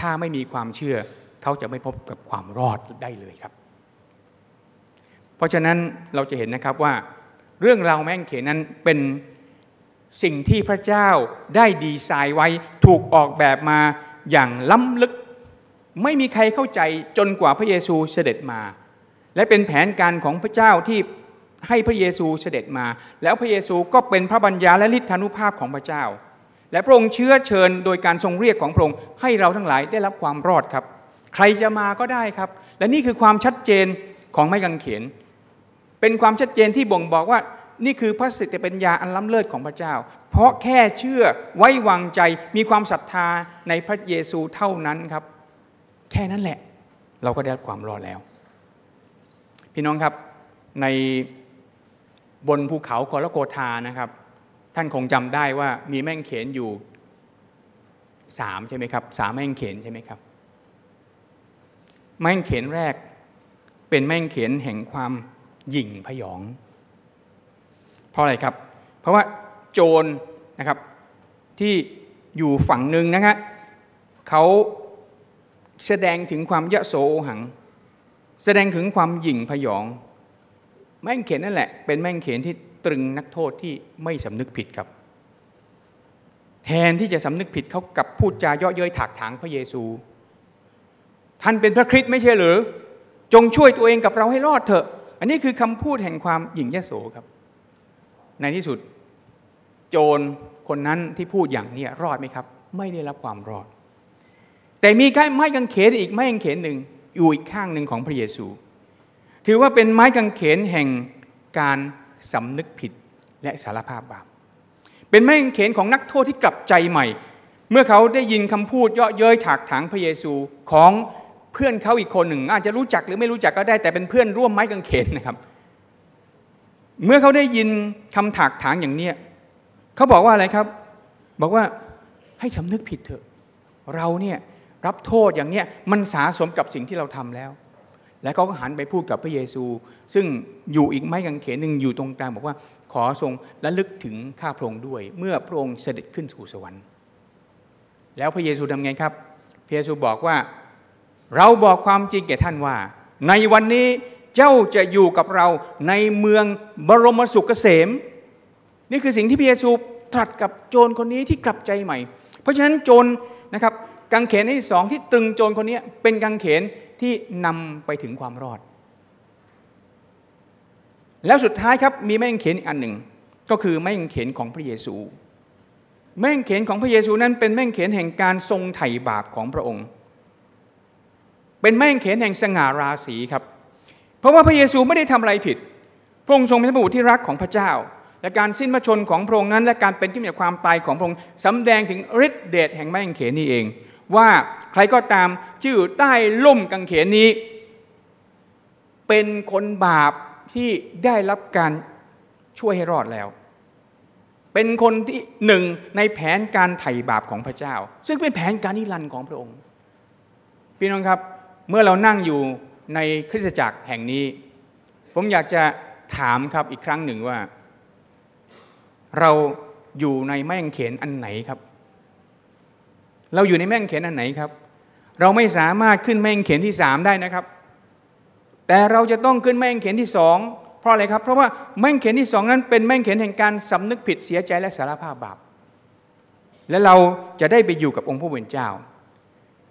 ถ้าไม่มีความเชื่อเขาจะไม่พบกับความรอดได้เลยครับ เพราะฉะนั้นเราจะเห็นนะครับว่าเรื่องราวแม่งเขนนั้นเป็น สิ่งที่พระเจ้าได้ดีไซน์ไว้ถูกออกแบบมาอย่างล้ำลึก ไม่มีใครเข้าใจจนกว่าพระเยซูเสด็จมา และเป็นแผนการของพระเจ้าที่ให้พระเยซูเสด็จมา แล้วพระเยซูก็เป็นพระบัญญาและฤทธานุภาพของพระเจ้า และพระองค์เชื้อเชิญโดยการทรงเรียกของพระองค์ให้เราทั้งหลายได้รับความรอดครับ ใครจะมาก็ได้ครับ และนี่คือความชัดเจนของไม้กางเขนเป็นความชัดเจนที่บ่งบอกว่า นี่คือพระสิทธิปัญญาอันล้ำเลิศของพระเจ้า เพราะแค่เชื่อไว้วางใจมีความศรัทธาในพระเยซูเท่านั้นครับ แค่นั้นแหละ เราก็ได้รับความรอดแล้ว พี่น้องครับในบนภูเขากอลโกธานะครับ ท่านคงจำได้ว่ามีแม่งเขนอยู่สามใช่ไหมครับสามแม่งเขนใช่ไหมครับ แม่งเขนแรกเป็นแม่งเขนแห่งความหยิ่งพยอง ราะอะไรครับ เพราะว่าโจรนะครับที่อยู่ฝั่งหนึ่งนะฮะเขาแสดงถึงความยะโสโอหัง แสดงถึงความหยิ่งพยอง แม่งเขนนั่นแหละ เป็นแม่งเขนที่ตรึงนักโทษที่ไม่สำนึกผิดครับ แทนที่จะสำนึกผิดเขากับพูดจาเยาะเย้ยถากถางพระเยซู ท่านเป็นพระคริสต์ไม่ใช่หรือ จงช่วยตัวเองกับเราให้รอดเถอะ อันนี้คือคำพูดแห่งความหยิ่งยะโสครับ ในที่สุดโจรคนนั้นที่พูดอย่างนี้รอดไหมครับ ไม่ได้รับความรอด แต่มีไม้กางเขนอีกไม้กางเขนหนึ่งอยู่อีกข้างหนึ่งของพระเยซู ถือว่าเป็นไม้กางเขนแห่งการสำนึกผิดและสารภาพบาปเป็นไม้กางเขนของนักโทษที่กลับใจใหม่ เมื่อเขาได้ยินคำพูดเยาะเย้ยถากถางพระเยซูของเพื่อนเขาอีกคนหนึ่ง อาจจะรู้จักหรือไม่รู้จักก็ได้แต่เป็นเพื่อนร่วมไม้กางเขนนะครับ เมื่อเขาได้ยินคำถากถางอย่างเนี้ยเขาบอกว่าอะไรครับ บอกว่าให้สำนึกผิดเถอะ เราเนี่ยรับโทษอย่างเนี้ยมันสาสมกับสิ่งที่เราทำแล้ว แล้วเขาก็หันไปพูดกับพระเยซู ซึ่งอยู่อีกไม้กางเขนหนึ่งอยู่ตรงกลางบอกว่าขอทรงระลึกถึงข้าพระองค์ด้วย เมื่อพระองค์เสด็จขึ้นสู่สวรรค์ แล้วพระเยซูทำไงครับ พระเยซูบอกว่า เราบอกความจริงแก่ท่านว่า ในวันนี้ เจ้าจะอยู่กับเราในเมืองบรมสุขเกษม นี่คือสิ่งที่พระเยซูตรัสกับโจรคนนี้ที่กลับใจใหม่ เพราะฉะนั้นโจรนะครับกางเขนที่สองที่ตรึงโจรคนนี้เป็นกางเขนที่นำไปถึงความรอด แล้วสุดท้ายครับมีแม่งเขนอีกอันหนึ่ง ก็คือแม่งเขนของพระเยซูแม่งเขนของพระเยซูนั้นเป็นแม่งเขนแห่งการทรงไถ่บาปของพระองค์ เป็นแม่งเขนแห่งสง่าราศีครับ เพราะว่าพระเยซูไม่ได้ทำอะไรผิด พระองค์ทรงเป็นพระบุตรที่รักของพระเจ้า และการสิ้นพระชนของพระองค์นั้น และการเป็นที่มีความตายของพระองค์สำแดงถึงฤทธิเดชแห่งแม่งเขนนี่เอง ว่าใครก็ตามที่อยู่ใต้ล่มกางเขนนี้ เป็นคนบาปที่ได้รับการช่วยให้รอดแล้ว เป็นคนที่หนึ่งในแผนการไถ่บาปของพระเจ้า ซึ่งเป็นแผนการนิรันดร์ของพระองค์ พี่น้องครับ เมื่อเรานั่งอยู่ ในคริสตจักรแห่งนี้ ผมอยากจะถามครับอีกครั้งหนึ่งว่า เราอยู่ในแม่งเขนอันไหนครับ เราอยู่ในแม่งเขนอันไหนครับ เราไม่สามารถขึ้นแม่งเขนที่สามได้นะครับ แต่เราจะต้องขึ้นแม่งเขนที่สองเพราะอะไรครับ เพราะว่าแม่งเขนที่สองนั้นเป็นแม่งเขนแห่งการสำนึกผิดเสียใจและสารภาพบาปและเราจะได้ไปอยู่กับองค์พระผู้เป็นเจ้า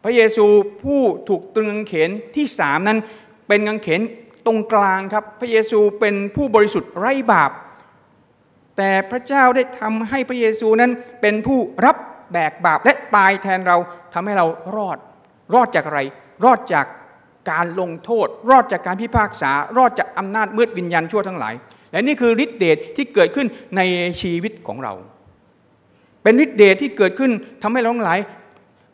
ระเยซูผู้ถูกตรึงเขนที่สามนั้นเป็นกางเขนตรงกลางครับ พระเยซูเป็นผู้บริสุทธิ์ไร้บาป แต่พระเจ้าได้ทำให้พระเยซูนั้นเป็นผู้รับแบกบาปและตายแทนเราทำให้เรารอด รอดจากอะไร รอดจากการลงโทษ รอดจากการพิพากษา รอดจากอำนาจมืดวิญญาณชั่วทั้งหลาย และนี่คือฤทธิเดชที่เกิดขึ้นในชีวิตของเรา เป็นฤทธิเดชที่เกิดขึ้นทำให้เราทั้งหลาย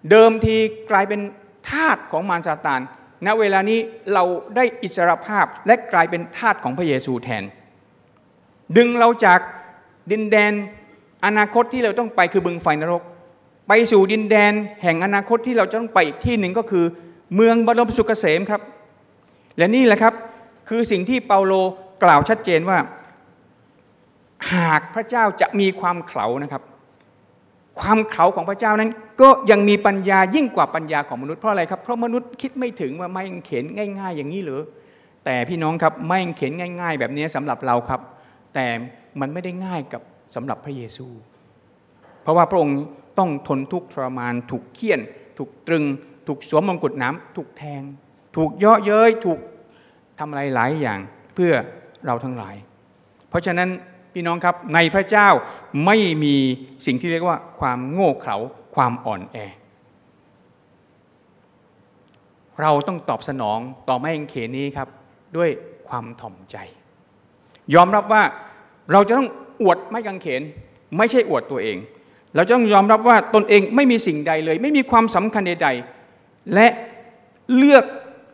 เดิมทีกลายเป็นทาสของมารซาตาน ณ เวลานี้เราได้อิสรภาพและกลายเป็นทาสของพระเยซูแทน ดึงเราจากดินแดนอนาคตที่เราต้องไปคือบึงไฟนรก ไปสู่ดินแดนแห่งอนาคตที่เราจะต้องไปอีกที่หนึ่งก็คือ เมืองบรมสุขเกษมครับ และนี่แหละครับคือสิ่งที่เปาโลกล่าวชัดเจนว่า หากพระเจ้าจะมีความเขลานะครับ ความเขาของพระเจ้านั้นก็ยังมีปัญญายิ่งกว่าปัญญาของมนุษย์เพราะอะไรครับเพราะมนุษย์คิดไม่ถึงว่าไม่เข็นง่าย ๆ อย่างนี้หรือแต่พี่น้องครับไม่เข็นง่าย ๆ แบบนี้สำหรับเราครับ แต่มันไม่ได้ง่ายกับสำหรับพระเยซู เพราะว่าพระองค์ต้องทนทุกข์ทรมาน ถูกเคี่ยน ถูกตรึง ถูกสวมมงกุฎน้ำถูกแทง ถูกเยาะเย้ยถูกทำอะไรหลายอย่างเพื่อเราทั้งหลาย เพราะฉะนั้นพี่น้องครับในพระเจ้า ไม่มีสิ่งที่เรียกว่าความโง่เขลาความอ่อนแอ เราต้องตอบสนองต่อไม้งเขนี้ครับ ด้วยความถ่อมใจ ยอมรับว่าเราจะต้องอวดไม้กางเขน ไม่ใช่อวดตัวเอง เราจะต้องยอมรับว่าตนเองไม่มีสิ่งใดเลย ไม่มีความสำคัญใดๆ และเลือก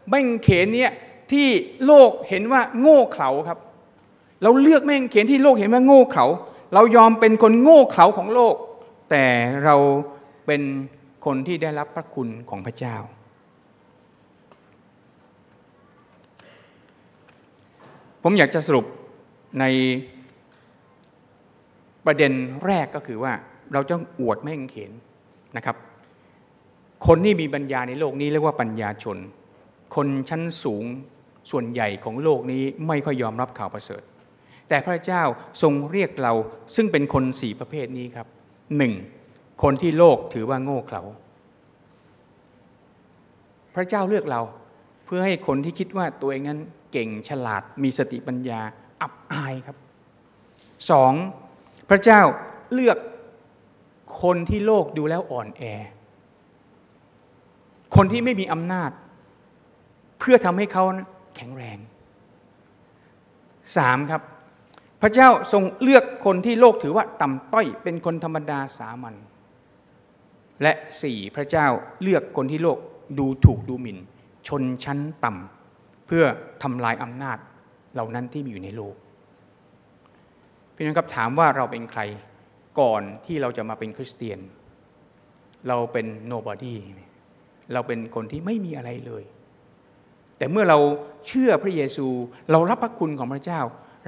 ไม้งเขนเนี่ยที่โลกเห็นว่าโง่เขลาครับ เราเลือกแม่งเขนที่โลกเห็นว่าโง่เขลา เรายอมเป็นคนโง่เขลาของโลก แต่เราเป็นคนที่ได้รับพระคุณของพระเจ้า ผมอยากจะสรุปในประเด็นแรกก็คือว่าเราจะองอวดแม่งเขนนะครับ คนที่มีปัญญาในโลกนี้เรียกว่าปัญญาชน คนชั้นสูงส่วนใหญ่ของโลกนี้ไม่ค่อยยอมรับข่าวประเสริฐ แต่พระเจ้าทรงเรียกเราซึ่งเป็นคนสี่ประเภทนี้ครับหนึ่งคนที่โลกถือว่าโง่เขลาพระเจ้าเลือกเราเพื่อให้คนที่คิดว่าตัวเองนั้นเก่งฉลาดมีสติปัญญาอับอายครับสองพระเจ้าเลือกคนที่โลกดูแล้วอ่อนแอ คนที่ไม่มีอำนาจ เพื่อทำให้เขาแข็งแรงสามครับ พระเจ้าทรงเลือกคนที่โลกถือว่าต่ำต้อยเป็นคนธรรมดาสามัญและสี่พระเจ้าเลือกคนที่โลกดูถูกดูหมิ่น ชนชั้นต่ำเพื่อทำลายอำนาจเหล่านั้นที่มีอยู่ในโลกพี่น้องครับถามว่าเราเป็นใครก่อนที่เราจะมาเป็นคริสเตียน เราเป็น nobody เราเป็นคนที่ไม่มีอะไรเลย แต่เมื่อเราเชื่อพระเยซู เรารับพระคุณของพระเจ้า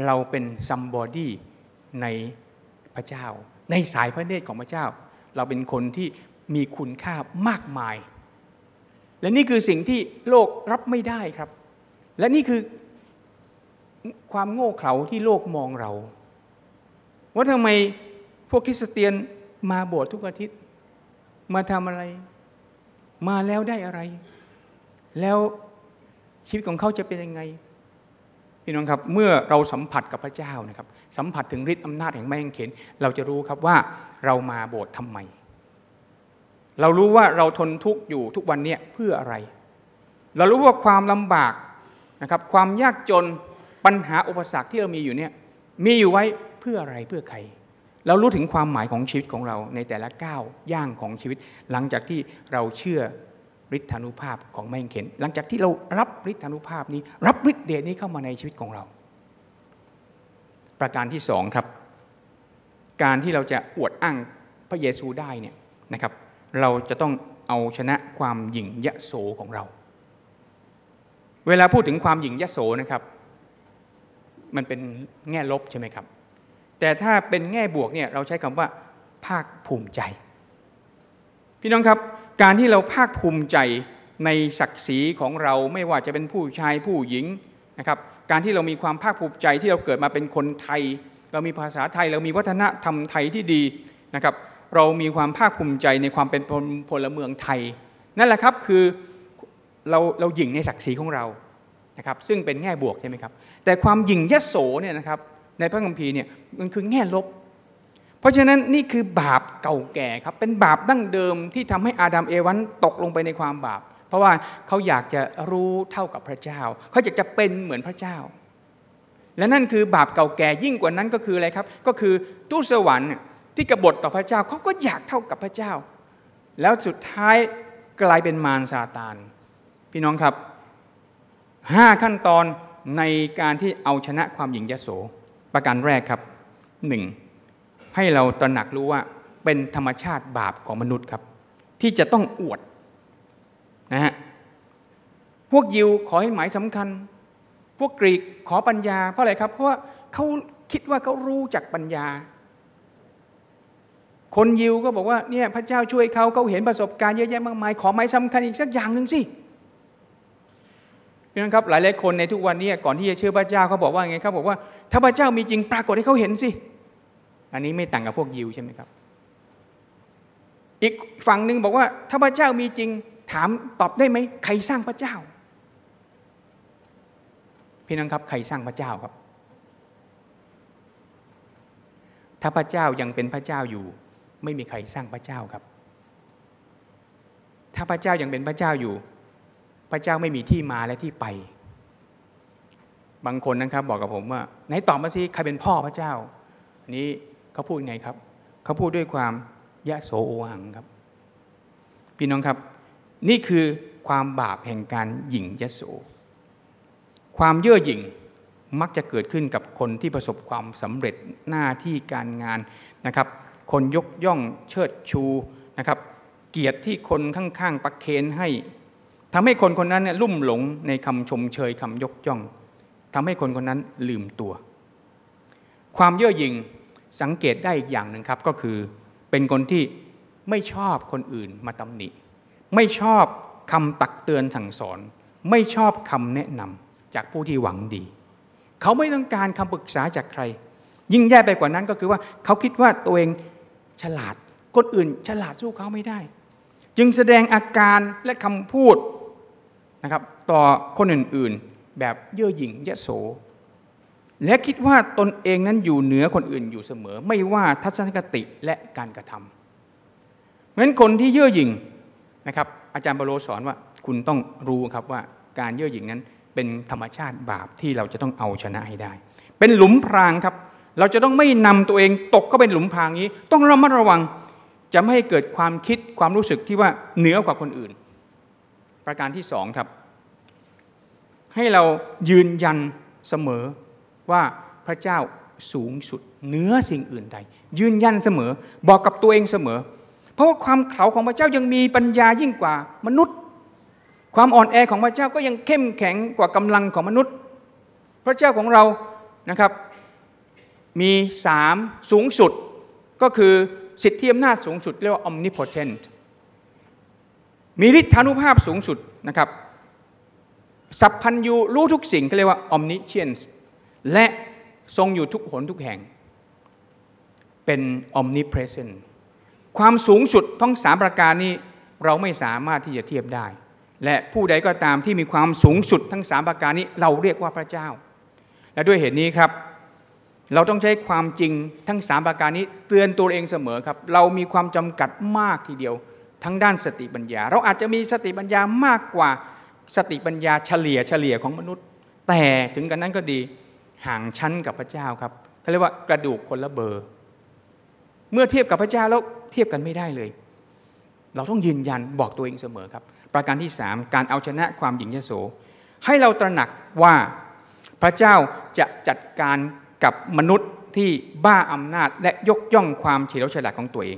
เราเป็น somebody ในพระเจ้า ในสายพระเนตรของพระเจ้า เราเป็นคนที่มีคุณค่ามากมาย และนี่คือสิ่งที่โลกรับไม่ได้ครับ และนี่คือความโง่เขลาที่โลกมองเรา ว่าทำไมพวกคริสเตียนมาโบสถ์ทุกอาทิตย์ มาทำอะไร มาแล้วได้อะไร แล้วชีวิตของเขาจะเป็นยังไง พี่น้องครับเมื่อเราสัมผัสกับพระเจ้านะครับสัมผัสถึงฤทธิ์อำนาจแห่งแม่งเขนเราจะรู้ครับว่าเรามาโบสถ์ทำไม เรารู้ว่าเราทนทุกข์อยู่ทุกวันนี้เพื่ออะไร เรารู้ว่าความลำบากนะครับความยากจนปัญหาอุปสรรคที่เรามีอยู่เนี่ยมีอยู่ไว้เพื่ออะไรเพื่อใคร เรารู้ถึงความหมายของชีวิตของเราในแต่ละก้าวย่างของชีวิต หลังจากที่เราเชื่อ ฤทธานุภาพของแมงเข็น หลังจากที่เรารับฤทธานุภาพนี้ รับฤทธิเดชนี้เข้ามาในชีวิตของเรา ประการที่สองครับ การที่เราจะอวดอ้างพระเยซูได้เนี่ยนะครับ เราจะต้องเอาชนะความหยิ่งยโสของเรา เวลาพูดถึงความหยิ่งยโสนะครับ มันเป็นแง่ลบใช่ไหมครับ แต่ถ้าเป็นแง่บวกเนี่ยเราใช้คำว่าภาคภูมิใจ พี่น้องครับ การที่เราภาคภูมิใจในศักดิ์ศรีของเราไม่ว่าจะเป็นผู้ชายผู้หญิงนะครับการที่เรามีความภาคภูมิใจที่เราเกิดมาเป็นคนไทย เรามีภาษาไทยเรามีวัฒนธรรมไทยที่ดีนะครับเรามีความภาคภูมิใจในความเป็นพลเมืองไทย นั่นแหละครับคือเราเราหยิ่งในศักดิ์ศรีของเรานะครับซึ่งเป็นแง่บวกใช่ไหมครับแต่ความหยิ่งยโสเนี่ยนะครับในพระคัมภีร์เนี่ยมันคือแง่ลบ เพราะฉะนั้นนี่คือบาปเก่าแก่ครับ เป็นบาปดั้งเดิมที่ทำให้อาดัมเอวันตกลงไปในความบาป เพราะว่าเขาอยากจะรู้เท่ากับพระเจ้า เขาอยากจะเป็นเหมือนพระเจ้า และนั่นคือบาปเก่าแก่ยิ่งกว่านั้นก็คืออะไรครับ ก็คือทูตสวรรค์ที่กบฏต่อพระเจ้าเขาก็อยากเท่ากับพระเจ้า แล้วสุดท้ายกลายเป็นมารซาตาน พี่น้องครับห้าขั้นตอนในการที่เอาชนะความหยิ่งยโสประการแรกครับหนึ่ง ให้เราตระหนักรู้ว่าเป็นธรรมชาติบาปของมนุษย์ครับ ที่จะต้องอวดนะฮะพวกยิวขอให้หมายสำคัญ พวกกรีกขอปัญญา เพราะอะไรครับ เพราะว่าเขาคิดว่าเขารู้จักปัญญา คนยิวก็บอกว่าเนี่ยพระเจ้าช่วยเขาเขาเห็นประสบการณ์เยอะแยะมากมาย ขอหมายสำคัญอีกสักอย่างหนึ่งสิพี่น้องครับหลายหลายคนในทุกวันนี้ก่อนที่จะเชื่อพระเจ้าเขาบอกว่าไงเขาบอกว่า ถ้าพระเจ้ามีจริงปรากฏให้เขาเห็นสิ อันนี้ไม่ต่างกับพวกยิวใช่ไหมครับ อีกฝั่งหนึ่งบอกว่า ถ้าพระเจ้ามีจริง ถามตอบได้ไหมใครสร้างพระเจ้า พี่น้องครับใครสร้างพระเจ้าครับ ถ้าพระเจ้ายังเป็นพระเจ้าอยู่ ไม่มีใครสร้างพระเจ้าครับ ถ้าพระเจ้ายังเป็นพระเจ้าอยู่ พระเจ้าไม่มีที่มาและที่ไป บางคนนะครับ บอกกับผมว่าไหนตอบมาสิใครเป็นพ่อพระเจ้านนี้ เขาพูดไงครับ เขาพูดด้วยความยะโสโอหังครับ พี่น้องครับ นี่คือความบาปแห่งการหยิ่งยะโส ความเย่อหยิ่งมักจะเกิดขึ้นกับคนที่ประสบความสำเร็จหน้าที่การงานนะครับ คนยกย่องเชิดชูนะครับ เกียรติที่คนข้างๆประเคนให้ทำให้คนคนนั้นเนี่ยลุ่มหลงในคำชมเชยคำยกย่องทำให้คนคนนั้นลืมตัว ความเย่อหยิ่ง สังเกตได้อีกอย่างหนึ่งครับก็คือ เป็นคนที่ไม่ชอบคนอื่นมาตำหนิ ไม่ชอบคำตักเตือนสั่งสอน ไม่ชอบคำแนะนำจากผู้ที่หวังดี เขาไม่ต้องการคำปรึกษาจากใคร ยิ่งแย่ไปกว่านั้นก็คือว่า เขาคิดว่าตัวเองฉลาดคนอื่น ฉลาดสู้เขาไม่ได้ จึงแสดงอาการและคำพูดนะครับต่อคนอื่นๆ แบบเย่อหยิ่งยะโส และคิดว่าตนเองนั้นอยู่เหนือคนอื่นอยู่เสมอ ไม่ว่าทัศนคติและการกระทำเพราะฉะนั้นคนที่เย่อหยิ่งนะครับ อาจารย์บโลสอนว่าคุณต้องรู้ครับว่าการเย่อหยิ่งนั้นเป็นธรรมชาติบาปที่เราจะต้องเอาชนะให้ได้ เป็นหลุมพรางครับ เราจะต้องไม่นำตัวเองตกเข้าเป็นหลุมพรางนี้ ต้องระมัดระวังจะไม่ให้เกิดความคิดความรู้สึกที่ว่าเหนือกว่าคนอื่น ประการที่สองครับ ให้เรายืนยันเสมอ ว่าพระเจ้าสูงสุดเหนือสิ่งอื่นใด ยืนยันเสมอบอกกับตัวเองเสมอ เพราะว่าความเขาของพระเจ้ายังมีปัญญายิ่งกว่ามนุษย์ ความอ่อนแอของพระเจ้าก็ยังเข้มแข็งกว่ากำลังของมนุษย์ พระเจ้าของเรานะครับมีสามสูงสุดก็คือสิทธิอำนาจสูงสุดเรียกว่า omnipotent มีฤทธานุภาพสูงสุดนะครับสัพพัญญูรู้ทุกสิ่งก็เรียกว่า omniscience และทรงอยู่ทุกหนทุกแห่ง เป็น omnipresent ความสูงสุดทั้งสามประการนี้เราไม่สามารถที่จะเทียบได้ และผู้ใดก็ตามที่มีความสูงสุดทั้งสามประการนี้เราเรียกว่าพระเจ้า และด้วยเหตุนี้ครับ เราต้องใช้ความจริงทั้งสามประการนี้เตือนตัวเองเสมอครับ เรามีความจำกัดมากทีเดียว ทั้งด้านสติปัญญา เราอาจจะมีสติปัญญามากกว่าสติปัญญาเฉลี่ยเฉลี่ยของมนุษย์ แต่ถึงกันนั้นก็ดี ห่างชั้นกับพระเจ้าครับเขาเรียกว่ากระดูกคนละเบอร์ เมื่อเทียบกับพระเจ้าแล้วเทียบกันไม่ได้เลย เราต้องยืนยันบอกตัวเองเสมอครับ ประการที่สามการเอาชนะความหยิ่งยโส ให้เราตระหนักว่าพระเจ้าจะจัดการกับมนุษย์ที่บ้าอำนาจและยกย่องความเฉลียวฉลาดของตัวเอง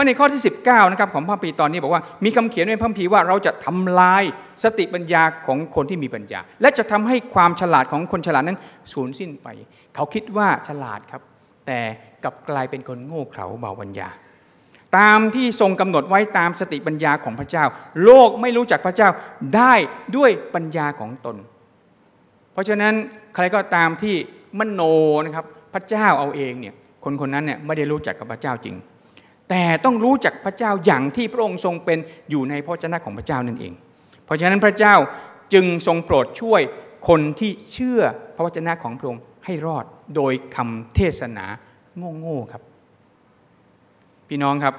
ราะในข้อที่ 19นะครับของพระปีตอนนี้บอกว่ามีคำเขียนในพระพีว่าเราจะทำลายสติปัญญาของคนที่มีปัญญา และจะทำให้ความฉลาดของคนฉลาดนั้นสูญสิ้นไป เขาคิดว่าฉลาดครับ แต่กลับกลายเป็นคนโง่เขลาเบาปัญญา ตามที่ทรงกำหนดไว้ตามสติปัญญาของพระเจ้า โลกไม่รู้จักพระเจ้าได้ด้วยปัญญาของตน เพราะฉะนั้นใครก็ตามที่มโนนะครับพระเจ้าเอาเองเนี่ยคนคนนั้นเนี่ยไม่ได้รู้จักกับพระเจ้าจริง แต่ต้องรู้จักพระเจ้าอย่างที่พระองค์ทรงเป็นอยู่ในพระเจ้าของพระเจ้านั่นเอง เพราะฉะนั้นพระเจ้าจึงทรงโปรดช่วยคนที่เชื่อพระวจนะของพระองค์ให้รอดโดยคำเทศนาโง่ๆครับ พี่น้องครับ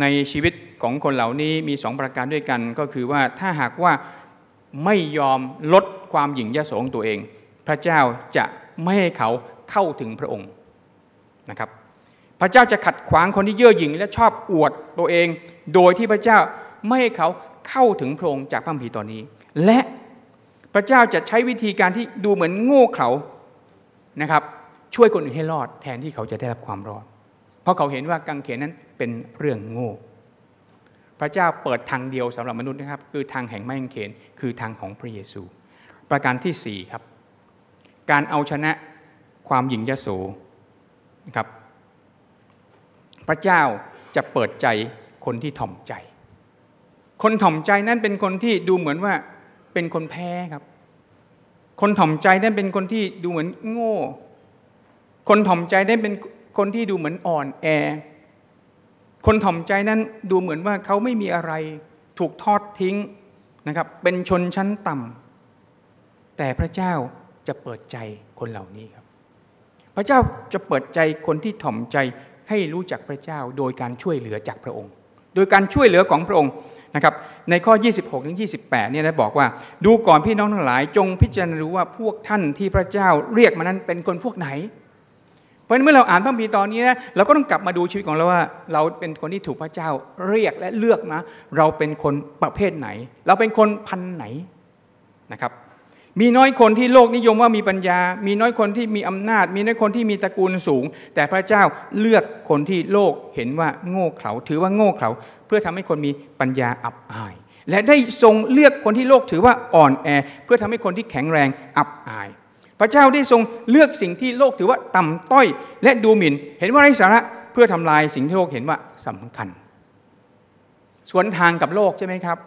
ในชีวิตของคนเหล่านี้มีสองประการด้วยกันก็คือว่าถ้าหากว่าไม่ยอมลดความหยิ่งยโสของตัวเอง พระเจ้าจะไม่ให้เขาเข้าถึงพระองค์นะครับ พระเจ้าจะขัดขวางคนที่เย่อหยิ่งและชอบอวดตัวเอง โดยที่พระเจ้าไม่ให้เขาเข้าถึงโพรงจากพระผีตอนนี้ และพระเจ้าจะใช้วิธีการที่ดูเหมือนโง่เขลานะครับ ช่วยคนอื่นให้รอดแทนที่เขาจะได้รับความรอด เพราะเขาเห็นว่ากังเขนนั้นเป็นเรื่องโง่ พระเจ้าเปิดทางเดียวสำหรับมนุษย์นะครับ คือทางแห่งไม้กางเขนคือทางของพระเยซู ประการที่สี่ครับ การเอาชนะความหยิ่งยโสนะครับ พระเจ้าจะเปิดใจคนที่ถ่อมใจ คนถ่อมใจนั้นเป็นคนที่ดูเหมือนว่าเป็นคนแพ้ครับ คนถ่อมใจนั้นเป็นคนที่ดูเหมือนโง่ คนถ่อมใจนั้นเป็นคนที่ดูเหมือนอ่อนแอ คนถ่อมใจนั้นดูเหมือนว่าเขาไม่มีอะไรถูกทอดทิ้งนะครับ เป็นชนชั้นต่ำแต่พระเจ้าจะเปิดใจคนเหล่านี้ครับ พระเจ้าจะเปิดใจคนที่ถ่อมใจ ให้รู้จักพระเจ้าโดยการช่วยเหลือจากพระองค์ โดยการช่วยเหลือของพระองค์นะครับในข้อ 26ถึง28เนี่ยได้บอกว่า ดูก่อนพี่น้องทั้งหลาย จงพิจารณาดูว่าพวกท่านที่พระเจ้าเรียกมานั้นเป็นคนพวกไหน เพราะฉะนั้นเมื่อเราอ่านพระคัมภีร์ตอนนี้นะเราก็ต้องกลับมาดูชีวิตของเราว่า เราเป็นคนที่ถูกพระเจ้าเรียกและเลือกมาเราเป็นคนประเภทไหน เราเป็นคนพันไหนนะครับ มีน้อยคนที่โลกนิยมว่ามีปัญญา มีน้อยคนที่มีอำนาจ มีน้อยคนที่มีตระกูลสูง แต่พระเจ้าเลือกคนที่โลกเห็นว่าโง่เขลาถือว่าโง่เขลาเพื่อทำให้คนมีปัญญาอับอาย และได้ทรงเลือกคนที่โลกถือว่าอ่อนแอ เพื่อทำให้คนที่แข็งแรงอับอาย พระเจ้าได้ทรงเลือกสิ่งที่โลกถือว่าต่ำต้อย และดูหมิ่น เห็นว่าไร้สาระเพื่อทำลายสิ่งที่โลกเห็นว่าสำคัญ สวนทางกับโลกใช่ไหมครับ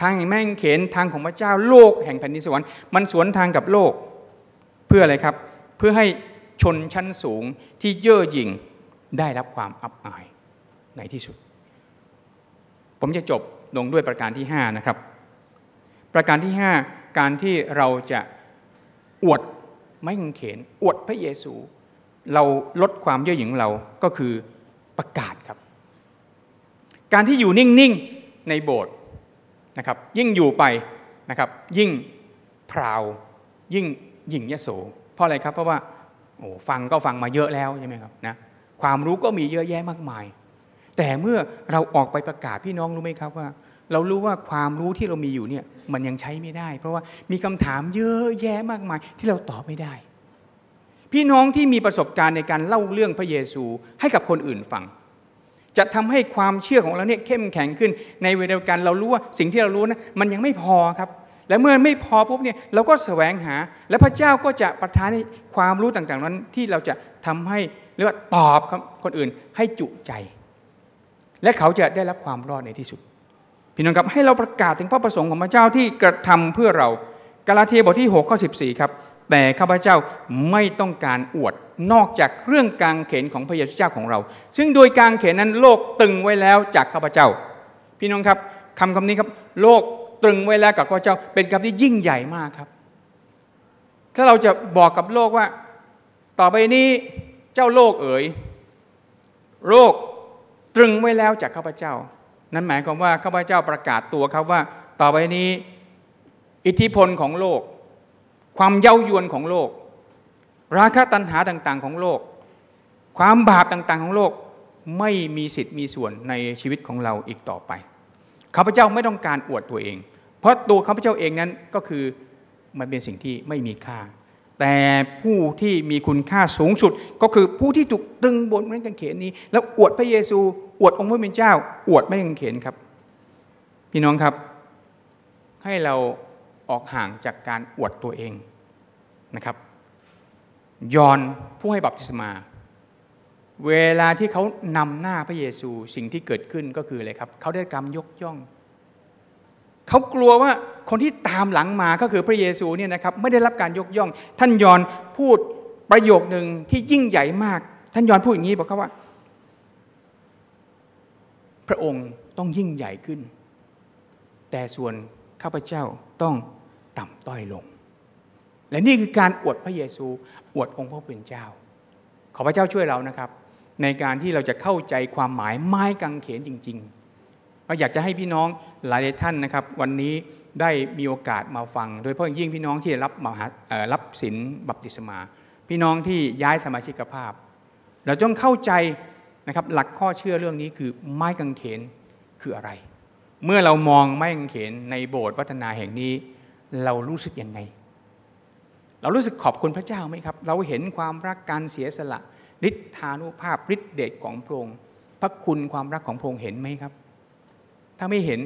ทางแห่งแม่งเขนทางของพระเจ้าโลกแห่งแผ่นดินสวรรค์มันสวนทางกับโลก เพื่ออะไรครับ เพื่อให้ชนชั้นสูงที่เย่อหยิ่งได้รับความอับอายในที่สุด ผมจะจบลงด้วยประการที่ 5 นะครับ ประการที่ 5 การที่เราจะอวดไม่กังเขน อวดพระเยซู เราลดความเย่อหยิ่งของเราก็คือประกาศครับ การที่อยู่นิ่ง ๆ ในโบสถ์ นะครับยิ่งอยู่ไปนะครับยิ่งพราวยิ่งหยิ่งยโสเพราะอะไรครับเพราะว่าโอ้ฟังก็ฟังมาเยอะแล้วใช่ไหมครับนะความรู้ก็มีเยอะแยะมากมาย แต่เมื่อเราออกไปประกาศพี่น้องรู้ไหมครับว่า เรารู้ว่าความรู้ที่เรามีอยู่เนี่ยมันยังใช้ไม่ได้ เพราะว่ามีคำถามเยอะแยะมากมายที่เราตอบไม่ได้ พี่น้องที่มีประสบการณ์ในการเล่าเรื่องพระเยซูให้กับคนอื่นฟัง จะทำให้ความเชื่อของเราเนี่ยเข้มแข็งขึ้นในเวลาเดียวกันเรารู้ว่าสิ่งที่เรารู้นะมันยังไม่พอครับ และเมื่อไม่พอปุ๊บเนี่ยเราก็แสวงหา และพระเจ้าก็จะประทานให้ความรู้ต่างๆนั้นที่เราจะทำให้เรียกว่าตอบคนอื่นให้จุใจ และเขาจะได้รับความรอดในที่สุด พี่น้องครับให้เราประกาศถึงพระประสงค์ของพระเจ้าที่กระทำเพื่อเรากาลาเทียบทที่6ข้อ14ครับ แต่ข้าพเจ้าไม่ต้องการอวดนอกจากเรื่องกางเขนของพระเยซูเจ้าของเรา ซึ่งโดยกางเขนนั้นโลกตึงไว้แล้วจากข้าพเจ้า พี่น้องครับคำคำนี้ครับ โลกตรึงไว้แล้วกับพระเจ้า เป็นคำที่ยิ่งใหญ่มากครับ ถ้าเราจะบอกกับโลกว่า ต่อไปนี้เจ้าโลกเอ๋ยโลกตรึงไว้แล้วจากข้าพเจ้า นั้นหมายความว่าข้าพเจ้าประกาศตัวครับว่า ต่อไปนี้ อิทธิพลของโลก ความเย้ายวนของโลก ราคะตัณหาต่าง ๆ ของโลก ความบาปต่าง ๆ ของโลกไม่มีสิทธิ์มีส่วนในชีวิตของเราอีกต่อไปข้าพเจ้าไม่ต้องการอวดตัวเอง เพราะตัวข้าพเจ้าเองนั้นก็คือมันเป็นสิ่งที่ไม่มีค่า แต่ผู้ที่มีคุณค่าสูงสุดก็คือผู้ที่ถูกตึงบนไม้กางเขนนี้ แล้วอวดพระเยซู อวดองค์พระเป็นเจ้า อวดไม้กางเขนครับ พี่น้องครับ ให้เรา ออกห่างจากการอวดตัวเองนะครับ ยอนผู้ให้บัพติศมา เวลาที่เขานำหน้าพระเยซูสิ่งที่เกิดขึ้นก็คืออะไรครับเขาได้กรรมยกย่อง เขากลัวว่าคนที่ตามหลังมาก็คือพระเยซูเนี่ยนะครับไม่ได้รับการยกย่อง ท่านยอนพูดประโยคหนึ่งที่ยิ่งใหญ่มาก ท่านยอนพูดอย่างนี้บอกเขาว่า พระองค์ต้องยิ่งใหญ่ขึ้น แต่ส่วน ข้าพเจ้าต้องต่ำต้อยลง และนี่คือการอวดพระเยซู อวดองค์พระผู้เป็นเจ้า ขอพระเจ้าช่วยเรานะครับ ในการที่เราจะเข้าใจความหมายไม้กางเขนจริงๆเราอยากจะให้พี่น้องหลายท่านนะครับ วันนี้ได้มีโอกาสมาฟัง โดยเฉพาะยิ่งพี่น้องที่รับมหารับศีลบัพติศมา พี่น้องที่ย้ายสมาชิกภาพ เราต้องเข้าใจนะครับหลักข้อเชื่อเรื่องนี้คือไม้กางเขนคืออะไร เมื่อเรามองไม้กางเขนในโบสถ์วัฒนาแห่งนี้ เรารู้สึกยังไง เรารู้สึกขอบคุณพระเจ้าไหมครับ เราเห็นความรักการเสียสละฤทธานุภาพฤทธิเดชของพระองค์พระคุณความรักของพระองค์เห็นไหมครับ ถ้าไม่เห็น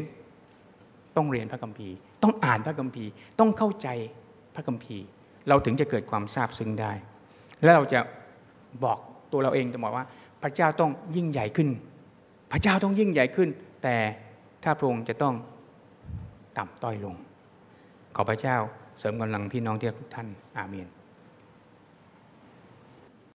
ต้องเรียนพระคัมภีร์ ต้องอ่านพระคัมภีร์ ต้องเข้าใจพระคัมภีร์ เราถึงจะเกิดความทราบซึ้งได้ และเราจะบอกตัวเราเองจะบอกว่า พระเจ้าต้องยิ่งใหญ่ขึ้น พระเจ้าต้องยิ่งใหญ่ขึ้น แต่ ข้าพระองค์จะต้องต่ำต้อยลง ขอพระเจ้าเสริมกำลังพี่น้องที่ทุกท่าน อาเมน